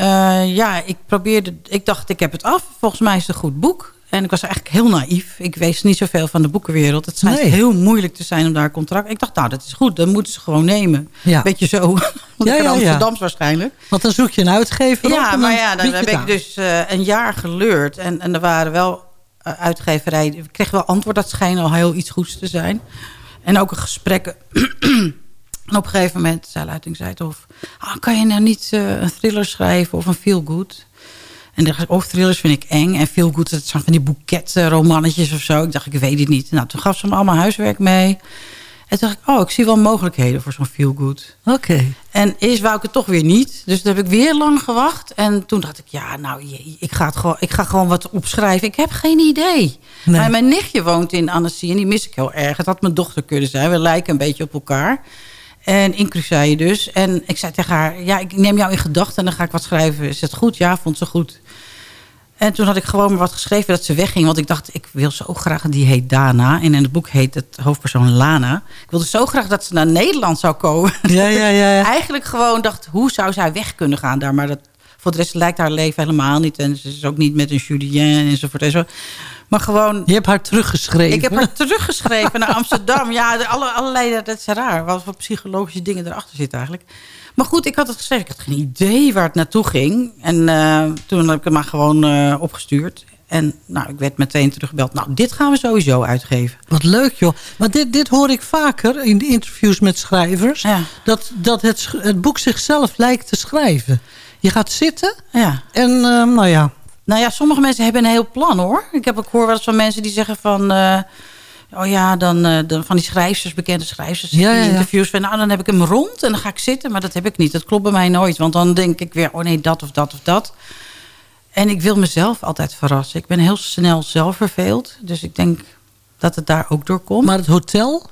ja, ik probeerde... Ik dacht, ik heb het af. Volgens mij is het een goed boek. En ik was eigenlijk heel naïef. Ik wist niet zoveel van de boekenwereld. Het schijnt Nee. heel moeilijk te zijn om daar een contract... Ik dacht, nou, dat is goed. Dan moeten ze gewoon nemen. Ja. Beetje zo. Want Ja, ja, ja. Amsterdams waarschijnlijk. Want dan zoek je een uitgever op Ja, maar ja, dan heb ik dus eh, een jaar geleurd. En, en er waren wel uh, uitgeverijen. Ik kreeg wel antwoord, dat schijnt al heel iets goeds te zijn. En ook een gesprek. en op een gegeven moment zei Luiting zei het of... Ah, kan je nou niet eh, een thriller schrijven of een feel-good? En oh, thrillers vind ik eng. En feel-good, dat zijn van die boeketromannetjes of zo. Ik dacht, ik weet het niet. Nou, toen gaf ze me allemaal huiswerk mee. En toen dacht ik, oh, ik zie wel mogelijkheden voor zo'n feel-good. Oké. En eerst wou ik het toch weer niet. Dus toen heb ik weer lang gewacht. En toen dacht ik, ja, nou, jee, ik ga, het gewoon, ik ga gewoon wat opschrijven. Ik heb geen idee. Nee. Maar mijn nichtje woont in Annecy en die mis ik heel erg. Het had mijn dochter kunnen zijn. We lijken een beetje op elkaar. En in Cruzeille dus. En ik zei tegen haar, ja, ik neem jou in gedachten en dan ga ik wat schrijven. Is het goed? Ja, vond ze goed. En toen had ik gewoon maar wat geschreven dat ze wegging. Want ik dacht, ik wil zo graag... Die heet Dana. En in het boek heet het hoofdpersoon Lana. Ik wilde zo graag dat ze naar Nederland zou komen. Ja, ja, ja. ja. Eigenlijk gewoon dacht, hoe zou zij weg kunnen gaan daar? Maar dat, voor de rest lijkt haar leven helemaal niet. En ze is ook niet met een Julien enzovoort. En zo. Maar gewoon... Je hebt haar teruggeschreven. Ik heb haar teruggeschreven naar Amsterdam. Ja, alle, allerlei, dat is raar. Wat voor psychologische dingen erachter zitten eigenlijk. Maar goed, ik had het geschreven. Ik had geen idee waar het naartoe ging. En eh, toen heb ik het maar gewoon eh, opgestuurd. En nou, ik werd meteen teruggebeld. Nou, dit gaan we sowieso uitgeven. Wat leuk joh. Maar dit, dit hoor ik vaker in de interviews met schrijvers. Dat, dat het, het boek zichzelf lijkt te schrijven. Je gaat zitten Ja. en eh, nou ja. Nou ja, sommige mensen hebben een heel plan hoor. Ik heb ook hoor wel eens van mensen die zeggen van... eh, oh ja, dan, eh, dan van die schrijvers, bekende schrijvers... Ja, ja, die ja. interviews van... nou, dan heb ik hem rond en dan ga ik zitten. Maar dat heb ik niet. Dat klopt bij mij nooit. Want dan denk ik weer... oh nee, dat of dat of dat. En ik wil mezelf altijd verrassen. Ik ben heel snel zelf verveeld. Dus ik denk dat het daar ook door komt. Maar het hotel?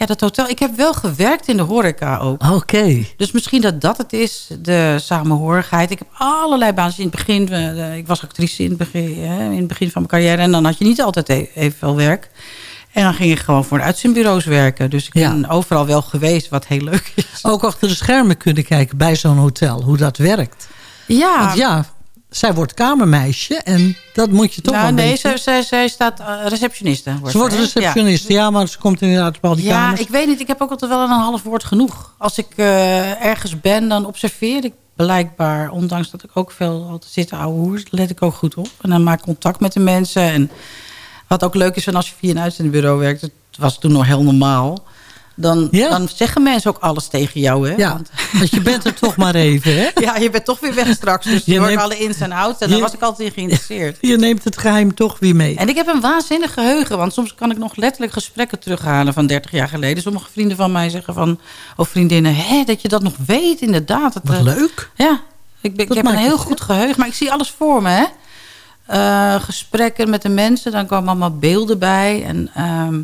Ja, dat hotel. Ik heb wel gewerkt in de horeca ook. Oké. Dus misschien dat dat het is, de samenhorigheid. Ik heb allerlei banen. In het begin, eh, ik was actrice in het begin, hè, in het begin van mijn carrière. En dan had je niet altijd e- evenveel werk. En dan ging ik gewoon voor de uitzendbureaus werken. Dus ik ben overal wel geweest, wat heel leuk is. Ook achter de schermen kunnen kijken bij zo'n hotel. Hoe dat werkt. Ja. Want ja, zij wordt kamermeisje. En dat moet je toch wel nou, een nee, beetje... zij, zij, staat uh, receptioniste. Ze wordt hè? receptionist, ja. maar ze komt inderdaad op al die Ja, kamers. ik weet niet. Ik heb ook altijd wel een half woord genoeg. Als ik eh, ergens ben, dan observeer ik blijkbaar. Ondanks dat ik ook veel altijd zit ouwe hoers, let ik ook goed op. En dan maak ik contact met de mensen. En wat ook leuk is, van als je via een uitzendbureau werkt... het was toen nog heel normaal... Dan, dan zeggen mensen ook alles tegen jou. Hè? Ja, want je bent er toch maar even, hè? Ja, je bent toch weer weg straks. Dus Je je hoort neemt- alle ins en outs. En daar was ik altijd in geïnteresseerd. Je neemt het geheim toch weer mee. En ik heb een waanzinnig geheugen. Want soms kan ik nog letterlijk gesprekken terughalen van 30 jaar geleden. Sommige vrienden van mij zeggen van... Of vriendinnen, hè, dat je dat nog weet inderdaad. Dat, Wat eh, leuk. Ja, ik, ben, ik heb een heel goed geheugen. Maar ik zie alles voor me, hè. Eh, gesprekken met de mensen, dan komen allemaal beelden bij. En ehm,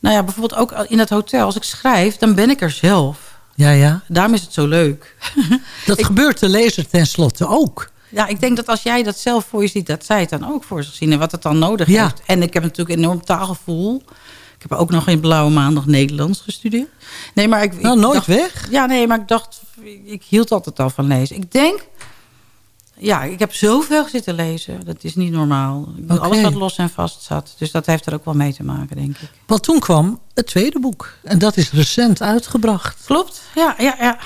nou ja, bijvoorbeeld ook in het hotel. Als ik schrijf, dan ben ik er zelf. Ja, ja. Daarom is het zo leuk. Dat gebeurt de lezer tenslotte ook. Ja, ik denk dat als jij dat zelf voor je ziet, dat zij het dan ook voor zich zien. En wat het dan nodig Ja. heeft. En ik heb natuurlijk enorm taalgevoel. Ik heb ook nog in Blauwe Maandag Nederlands gestudeerd. Nee, maar ik, Nou, ik nooit dacht- weg. Ja, nee, maar ik dacht, ik hield altijd al van lezen. Ik denk, ja, ik heb zoveel zitten lezen. Dat is niet normaal. Ik Oké. Alles wat los en vast zat. Dus dat heeft er ook wel mee te maken, denk ik. Want toen kwam het tweede boek. En dat is recent uitgebracht. Klopt, ja, ja, ja.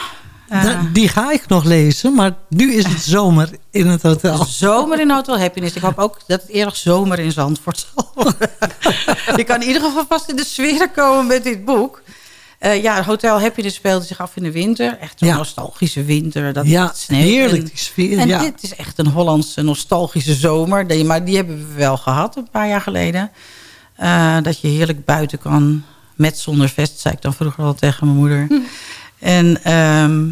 Da- Die ga ik nog lezen, maar nu is het zomer in het hotel. Zomer in Hotel Happiness. Ik hoop ook dat het eerder zomer in Zandvoort zal worden. Je kan in ieder geval vast in de sfeer komen met dit boek. Eh, ja, het Hotel Happiness speelde zich af in de winter. Echt een Ja. nostalgische winter. Dat Ja, heerlijk, En- die sfeer, En ja. dit is echt een Hollandse nostalgische zomer. Die- Maar die hebben we wel gehad een paar jaar geleden. Eh, dat je heerlijk buiten kan. Met zonder vest, zei ik dan vroeger al tegen mijn moeder. Hm. En ehm,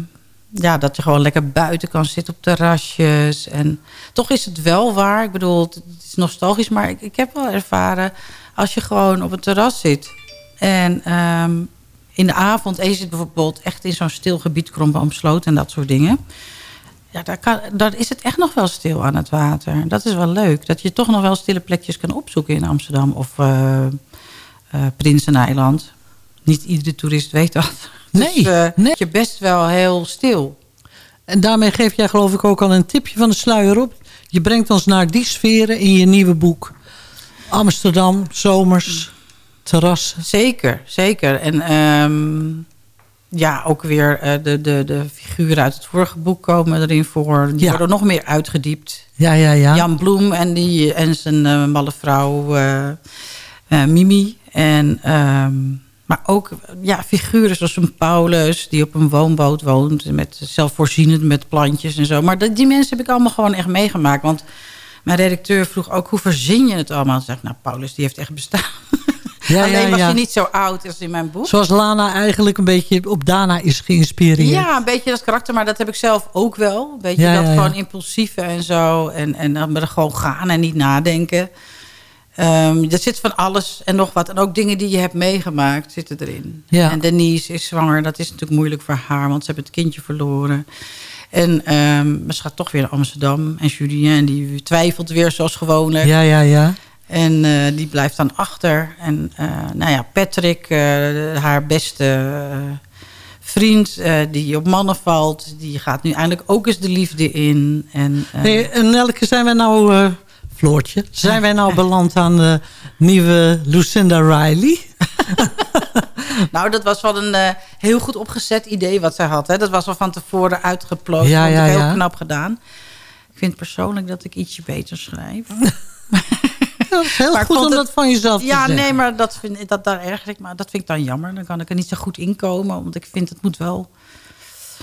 ja, dat je gewoon lekker buiten kan zitten op terrasjes. En toch is het wel waar. Ik bedoel, het het is nostalgisch. Maar ik, ik heb wel ervaren... als je gewoon op een terras zit... en ehm, in de avond... en je zit bijvoorbeeld echt in zo'n stil gebied... Kromboomsloot en dat soort dingen... Ja, daar, kan, daar is het echt nog wel stil aan het water. Dat is wel leuk. Dat je toch nog wel stille plekjes kan opzoeken in Amsterdam of eh, Prinseneiland. Niet iedere toerist weet dat. Nee, Dus eh, je best wel heel stil. En daarmee geef jij geloof ik ook al een tipje van de sluier op. Je brengt ons naar die sferen in je nieuwe boek. Amsterdam, zomers, terrassen. Zeker, zeker. En ehm, ja, ook weer eh, de, de, de figuren uit het vorige boek komen erin voor. Die Ja. worden nog meer uitgediept. Ja, ja, ja. Jan Bloem en, die, en zijn eh, malle vrouw eh, Mimi. En, ehm, maar ook ja, figuren zoals een Paulus... die op een woonboot woont, met, zelfvoorzienend met plantjes en zo. Maar dat, die mensen heb ik allemaal gewoon echt meegemaakt. Want mijn redacteur vroeg ook, hoe verzin je het allemaal? Toen zei ik, nou, Paulus die heeft echt bestaan. Ja, Alleen was hij niet zo oud als in mijn boek. Zoals Lana eigenlijk een beetje op Dana is geïnspireerd. Ja, een beetje dat karakter, maar dat heb ik zelf ook wel. Een beetje dat gewoon impulsieve en zo. En, en dan maar gewoon gaan en niet nadenken. Ehm er zit van alles en nog wat. En ook dingen die je hebt meegemaakt zitten erin. Ja. En Denise is zwanger. Dat is natuurlijk moeilijk voor haar, want ze hebben het kindje verloren. En maar ze gaat toch weer naar Amsterdam. En Julien, die twijfelt weer zoals gewoonlijk. Ja, ja, ja. En eh, die blijft dan achter. En eh, nou ja, Patrick, eh, haar beste vriend, die op mannen valt... die gaat nu eindelijk ook eens de liefde in. En, Hey, en Nelke, zijn wij nou, Floortje, zijn wij nou beland aan de nieuwe Lucinda Riley? Nou, dat was wel een heel goed opgezet idee wat zij had. Hè. Dat was al van tevoren uitgeploot. Ja, ja, heel ja. knap gedaan. Ik vind persoonlijk dat ik ietsje beter schrijf. Dat is heel Maar goed om het- dat van jezelf te Ja, zeggen. nee, maar dat, vind, dat, daar erger ik maar Dat vind ik dan jammer. Dan kan ik er niet zo goed inkomen. Want ik vind het moet wel...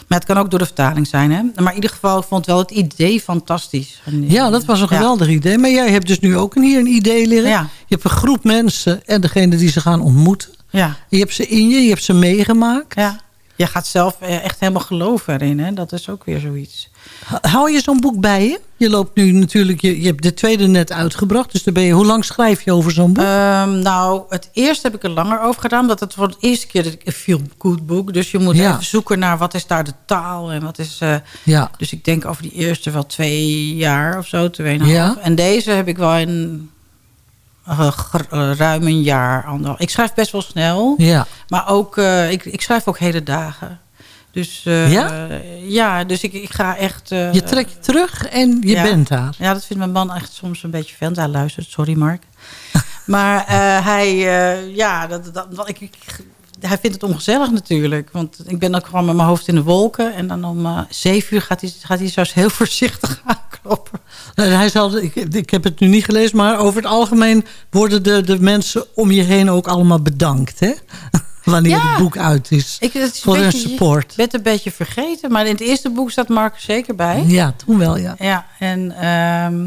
Maar het kan ook door de vertaling zijn. Hè? Maar in ieder geval ik vond wel het idee fantastisch. Ja, dat was een Ja. geweldig idee. Maar jij hebt dus nu ook hier een idee liggen. Ja. Je hebt een groep mensen en degene die ze gaan ontmoeten. Ja. Je hebt ze in je, je hebt ze meegemaakt. Ja. Je gaat zelf eh, echt helemaal geloven erin. Hè? Dat is ook weer zoiets. Hou je zo'n boek bij je? Je loopt nu natuurlijk, je, je hebt de tweede net uitgebracht. Dus dan ben je, hoe lang schrijf je over zo'n boek? Ehm, nou, het eerste heb ik er langer over gedaan. Omdat het voor de eerste keer dat ik een feel good boek. Dus je moet Ja. even zoeken naar wat is daar de taal. En wat is, eh, ja. Dus ik denk over die eerste wel twee jaar of zo. Tweeënhalf. Ja. En deze heb ik wel in ruim een jaar. Anderhalf. Ik schrijf best wel snel. Ja. Maar ook, eh, ik, ik schrijf ook hele dagen. Dus eh, Ja? ja, dus ik, ik ga echt... eh, Je trekt je terug en je ja. bent daar. Ja, dat vindt mijn man echt soms een beetje vervelend. Hij luistert, sorry Mark. maar eh, hij, eh, ja, dat, dat, dat- ik, ik- hij vindt het ongezellig natuurlijk. Want ik ben ook gewoon met mijn hoofd in de wolken. En dan om eh, zeven uur gaat hij, gaat hij zo heel voorzichtig aankloppen. En Hij zal, ik, ik heb het nu niet gelezen, maar over het algemeen worden de, de mensen om je heen ook allemaal bedankt. Hè? Wanneer Ja. het boek uit is. Ik, het is voor een hun beetje- support. Ik ben het een beetje vergeten. Maar in het eerste boek staat Mark er zeker bij. Ja, toen wel, ja. Ja, en ehm,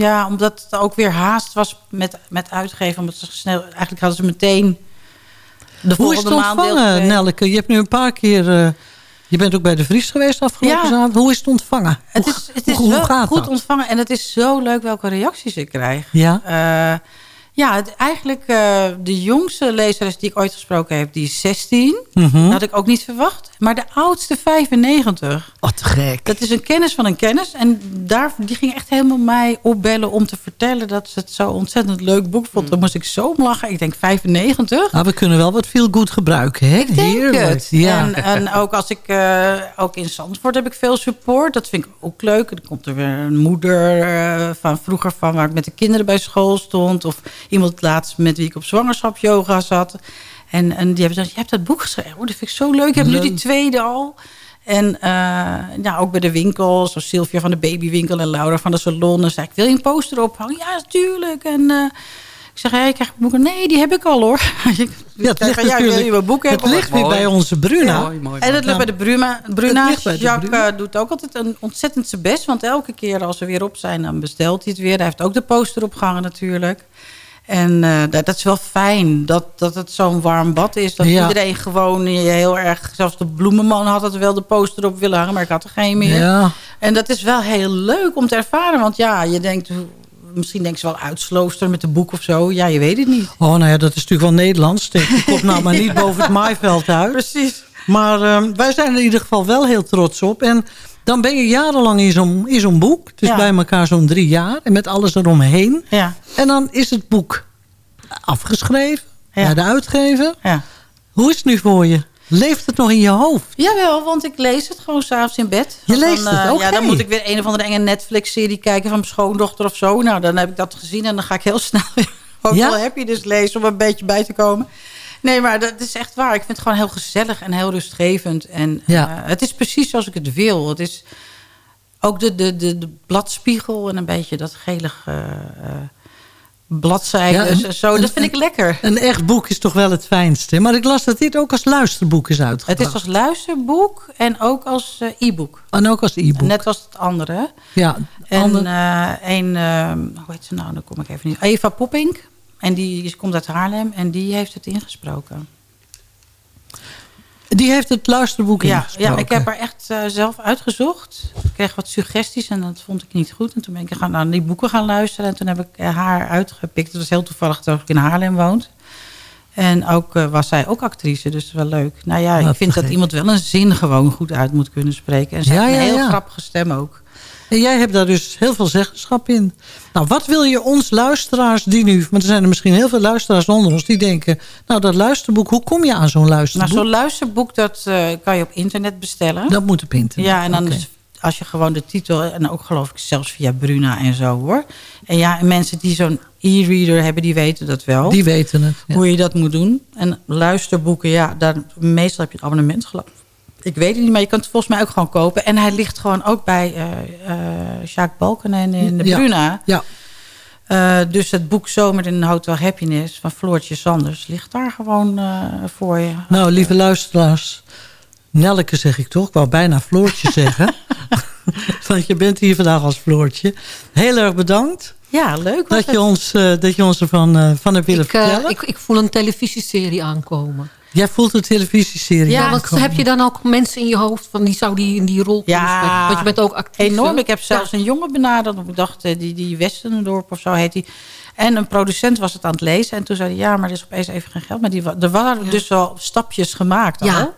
ja, omdat het ook weer haast was met, met uitgeven. Omdat ze snel, eigenlijk hadden ze meteen de Hoe is het ontvangen. Nelke? Je hebt nu een paar keer... eh, je bent ook bij de Vries geweest afgelopen Ja. zaterdag. Hoe is het ontvangen? Het Hoe- is, het is hoe, hoe wel gaat goed dat? ontvangen en het is zo leuk welke reacties ik krijg. Ja? Eh, ja, het, eigenlijk eh, de jongste lezeres die ik ooit gesproken heb, die is 16. Mhm. Dat had ik ook niet verwacht. Maar de oudste 95. Wat gek. Dat is een kennis van een kennis. En daar, die ging echt helemaal mij opbellen om te vertellen dat ze het zo ontzettend leuk boek vond. Dan moest ik zo om lachen. Ik denk 95. Ah, we kunnen wel wat veel goed gebruiken, hè? Ik denk Heerlijk. het. Ja. En, en ook als ik eh, ook in Zandvoort heb ik veel support. Dat vind ik ook leuk. Er komt er weer een moeder eh, van vroeger van waar ik met de kinderen bij school stond. Of iemand laatst met wie ik op zwangerschapsyoga zat. En, en die hebben gezegd, je hebt dat boek geschreven. Oh, dat vind ik zo leuk. Ik heb nu die tweede al. En eh, ja, ook bij de winkel, zoals Sylvia van de babywinkel en Laura van de salon. En zei ik, wil je een poster ophangen? Ja, natuurlijk. En eh, Ik zeg, ja, ik krijg boeken. Nee, die heb ik al hoor. Ja, het ligt ja, wil je mijn boek het hebben? ligt weer bij onze Bruna. Ja, Mooi, mooi, en het ligt bij de Bruna. Bruna. ligt bij de Jacques Bruna. eh, doet ook altijd een ontzettend zijn best. Want elke keer als we weer op zijn, dan bestelt hij het weer. Hij heeft ook de poster opgehangen natuurlijk. En eh, dat, dat is wel fijn dat, dat het zo'n warm bad is. Dat Ja. iedereen gewoon heel erg... Zelfs de bloemenman had het wel de poster op willen hangen. Maar ik had er geen meer. Ja. En dat is wel heel leuk om te ervaren. Want ja, je denkt... Misschien denken ze wel uitslooster met de boek of zo. Ja, je weet het niet. Oh, nou ja, dat is natuurlijk wel Nederlands. De kop nou maar niet boven het maaiveld uit. Precies. Maar ehm, wij zijn er in ieder geval wel heel trots op. En dan ben je jarenlang in zo'n zo'n boek. Dus Ja. bij elkaar zo'n drie jaar. En met alles eromheen. Ja. En dan is het boek afgeschreven. Ja. Bij de uitgever. Ja. Hoe is het nu voor je? Leeft het nog in je hoofd? Jawel, want ik lees het gewoon s'avonds in bed. Je Want leest dan, het? Oké. Ja, dan moet ik weer een of andere enge Netflix-serie kijken van mijn schoondochter of zo. Nou, dan heb ik dat gezien en dan ga ik heel snel weer ook Ja? wel happy dus lezen om een beetje bij te komen. Nee, maar dat is echt waar. Ik vind het gewoon heel gezellig en heel rustgevend. En Ja. eh, het is precies zoals ik het wil. Het is ook de, de, de, de bladspiegel en een beetje dat gelige eh, eh, bladzijden. Ja, zo. Dat vind ik lekker. Een echt boek is toch wel het fijnste. Maar ik las dat dit ook als luisterboek is uitgebracht. Het is als luisterboek en ook als eh, e-book. En ook als e-book. Net als het andere. Ja, En ander- eh, een, eh, hoe heet ze nou, dan kom ik even niet. Eva Poppink. En die, komt uit Haarlem en die heeft het ingesproken. Die heeft het luisterboek Ja, ingesproken. ja, ik heb haar echt eh, zelf uitgezocht. Ik kreeg wat suggesties en dat vond ik niet goed. En toen ben ik gaan, naar die boeken gaan luisteren. En toen heb ik eh, haar uitgepikt. Het was heel toevallig dat ik in Haarlem woont. En ook eh, was zij ook actrice, dus wel leuk. Nou ja, ik vind dat iemand wel een zin gewoon goed uit moet kunnen spreken. En ze Ja, heeft een ja, heel ja. grappige stem ook. En jij hebt daar dus heel veel zeggenschap in. Nou, wat wil je ons luisteraars die nu... Want er zijn er misschien heel veel luisteraars onder ons die denken... Nou, dat luisterboek, hoe kom je aan zo'n Nou, luisterboek? zo'n luisterboek, dat eh, kan je op internet bestellen. Dat moet op internet. Ja, en dan is- als je gewoon de titel... en ook geloof ik zelfs via Bruna en zo hoor. En ja, en mensen die zo'n e-reader hebben, die weten dat wel. Die weten het. ja. Hoe je dat moet doen. En luisterboeken, ja, daar, meestal heb je een abonnement geloof ik. Weet het niet, maar je kan het volgens mij ook gewoon kopen. En hij ligt gewoon ook bij eh eh Jacques Balken en in de Ja. Bruna. Ja. Eh, dus het boek Zomer in Hotel Happiness van Floortje Sanders... ligt daar gewoon eh, voor je. Nou, lieve luisteraars. Nelke zeg ik toch. Ik wou bijna Floortje zeggen. Want je bent hier vandaag als Floortje. Heel erg bedankt. Ja, leuk. Dat je het. ons, eh, dat je ons ervan van hebt willen Ik, vertellen. ik, ik voel een televisieserie aankomen. Jij voelt een televisieserie Ja, want heb je dan ook mensen in je hoofd van die zou die in die rol kunnen Ja, spelen? Want je bent ook actief. Enorm. hè? Ik heb zelfs een jongen benaderd. Ik dacht, eh, die, die Westendorp of zo heet die. En een producent was het aan het lezen. En toen zei hij, ja, maar er is opeens even geen geld. Maar die, er waren dus wel stapjes gemaakt al. Ja.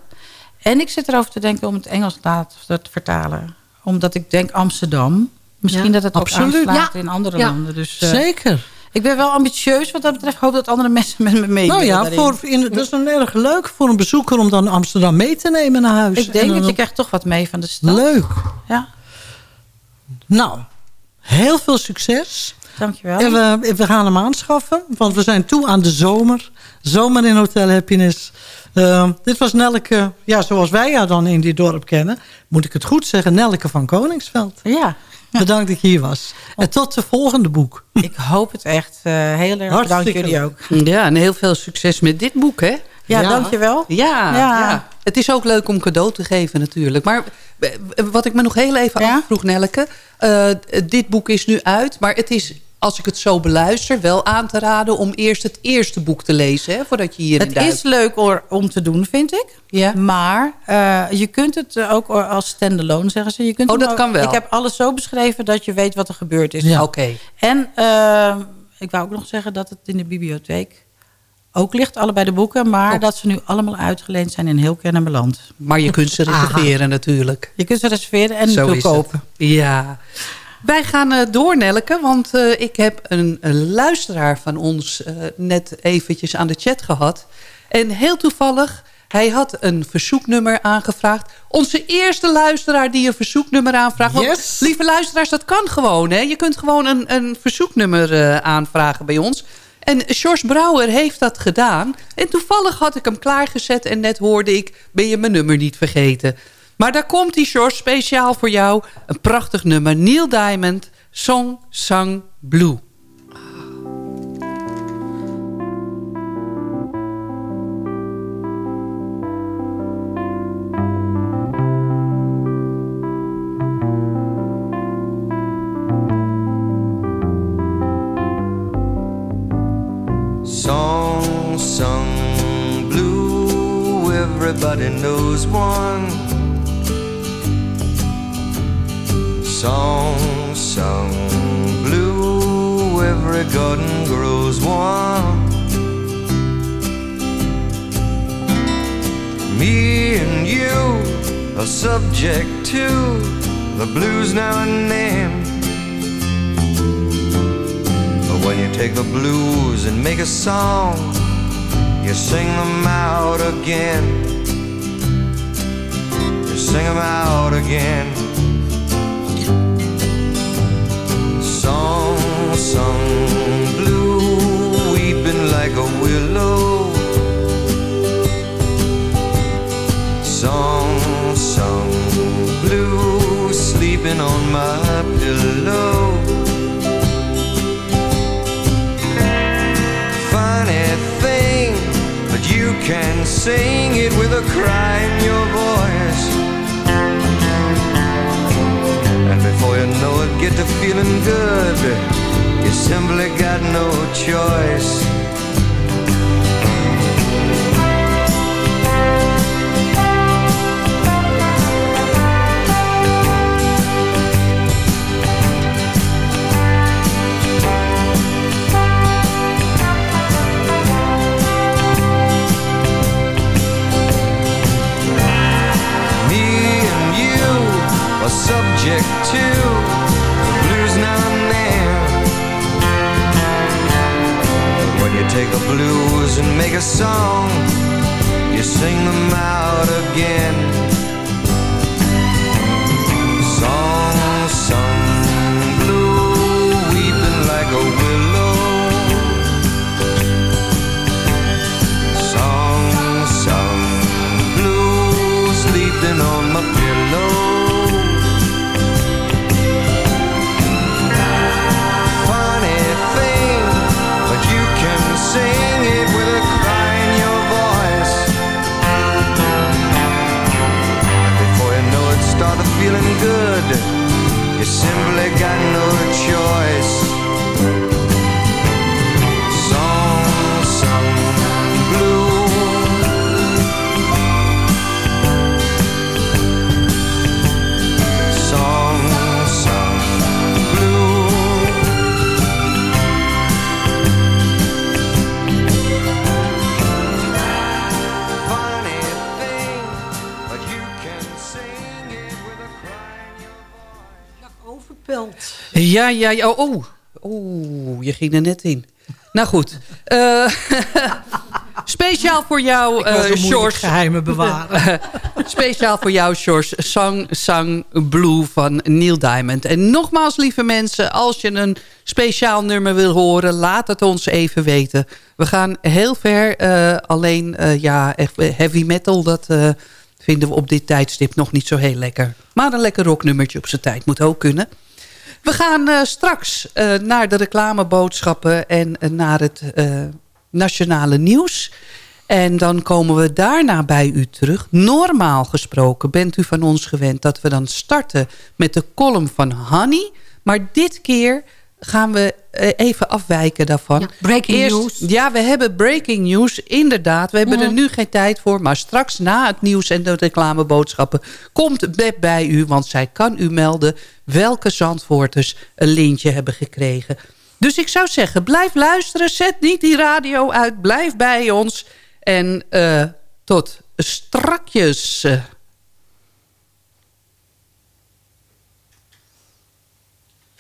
En ik zit erover te denken om het Engels te vertalen. Omdat ik denk Amsterdam. Misschien Ja, dat het absoluut. ook aanslaat Ja. in andere Ja. landen. Dus, eh, Zeker. Ik ben wel ambitieus wat dat betreft. Ik hoop dat andere mensen met me mee Nou ja, voor, in, dat is een erg leuk voor een bezoeker om dan Amsterdam mee te nemen naar huis. Ik En denk dan dat je krijgt toch wat mee van de stad. Leuk. Ja, Nou, heel veel succes. dankjewel. En we, we gaan hem aanschaffen, want we zijn toe aan de zomer. Zomer in Hotel Happiness. Eh, dit was Nelke, ja, zoals wij haar dan in dit dorp kennen. Moet ik het goed zeggen, Nelke van Koningsveld. Ja, Bedankt dat je hier was. En tot de volgende boek. ik hoop het echt. eh, heel erg bedankt Hartstikke jullie leuk. ook. Ja, en heel veel succes met dit boek, hè? Ja, Ja. dankjewel. Ja, Ja. ja. het is ook leuk om cadeau te geven natuurlijk. Maar eh, wat ik me nog heel even Ja? afvroeg, Nelleke. eh, dit boek is nu uit, maar het is, als ik het zo beluister... wel aan te raden om eerst het eerste boek te lezen... Hè, voordat je hierin Het duikt. is leuk om te doen, vind ik. Ja. Maar eh, je kunt het eh, ook als standalone, zeggen ze. Je kunt Oh, dat ook- kan wel. Ik heb alles zo beschreven dat je weet wat er gebeurd is. Ja. Oké. En eh, ik wou ook nog zeggen dat het in de bibliotheek ook ligt, allebei de boeken. Maar Oh. dat ze nu allemaal uitgeleend zijn in heel Kennemerland. Maar je kunt ze reserveren natuurlijk. Je kunt ze reserveren en Zo het. kopen. Ja. Wij gaan eh, door, want eh, ik heb een, een luisteraar van ons eh, net eventjes aan de chat gehad. En heel toevallig, hij had een verzoeknummer aangevraagd. Onze eerste luisteraar die een verzoeknummer aanvraagt. Want, lieve luisteraars, dat kan gewoon. Hè? Je kunt gewoon een, een verzoeknummer aanvragen bij ons. En George Brouwer heeft dat gedaan. En toevallig had ik hem klaargezet en net hoorde ik... ben je mijn nummer niet vergeten. Maar daar komt die George, speciaal voor jou. Een prachtig nummer, Neil Diamond, Song Sang Blue. Song, sung blue, everybody knows one song sung blue. Every garden grows one. Me and you are subject to the blues now and then. But when you take the blues and make a song, you sing them out again. You sing them out again. To feeling good. You simply got no choice. Me and you are subject to take the blues and make a song, you sing them out again. Song sung blue, weeping like a willow. Song sung blue, sleeping on my pillow. Feeling good. You simply got no choice. Ja, ja, ja. Oh, oh. Oeh, je ging er net in. Nou goed. Eh, speciaal voor jou, moeilijk George. geheimen bewaren. speciaal voor jou, George. Sang, Sang Blue van Neil Diamond. En nogmaals, lieve mensen, als je een speciaal nummer wil horen... laat het ons even weten. We gaan heel ver. eh, alleen, ja, heavy metal, dat... vinden we op dit tijdstip nog niet zo heel lekker. Maar een lekker rocknummertje op zijn tijd moet ook kunnen. We gaan eh, straks eh, naar de reclameboodschappen en eh, naar het nationale nieuws. En dan komen we daarna bij u terug. Normaal gesproken bent u van ons gewend dat we dan starten met de column van Honey. Maar dit keer gaan we eh, even afwijken daarvan. breaking Eerst- news. Ja, we hebben breaking news, inderdaad. We hebben er nu geen tijd voor. Maar straks na het nieuws en de reclameboodschappen... komt Beb bij u, want zij kan u melden... welke Zandvoorters een lintje hebben gekregen. Dus ik zou zeggen, blijf luisteren. Zet niet die radio uit. Blijf bij ons. En eh, tot strakjes.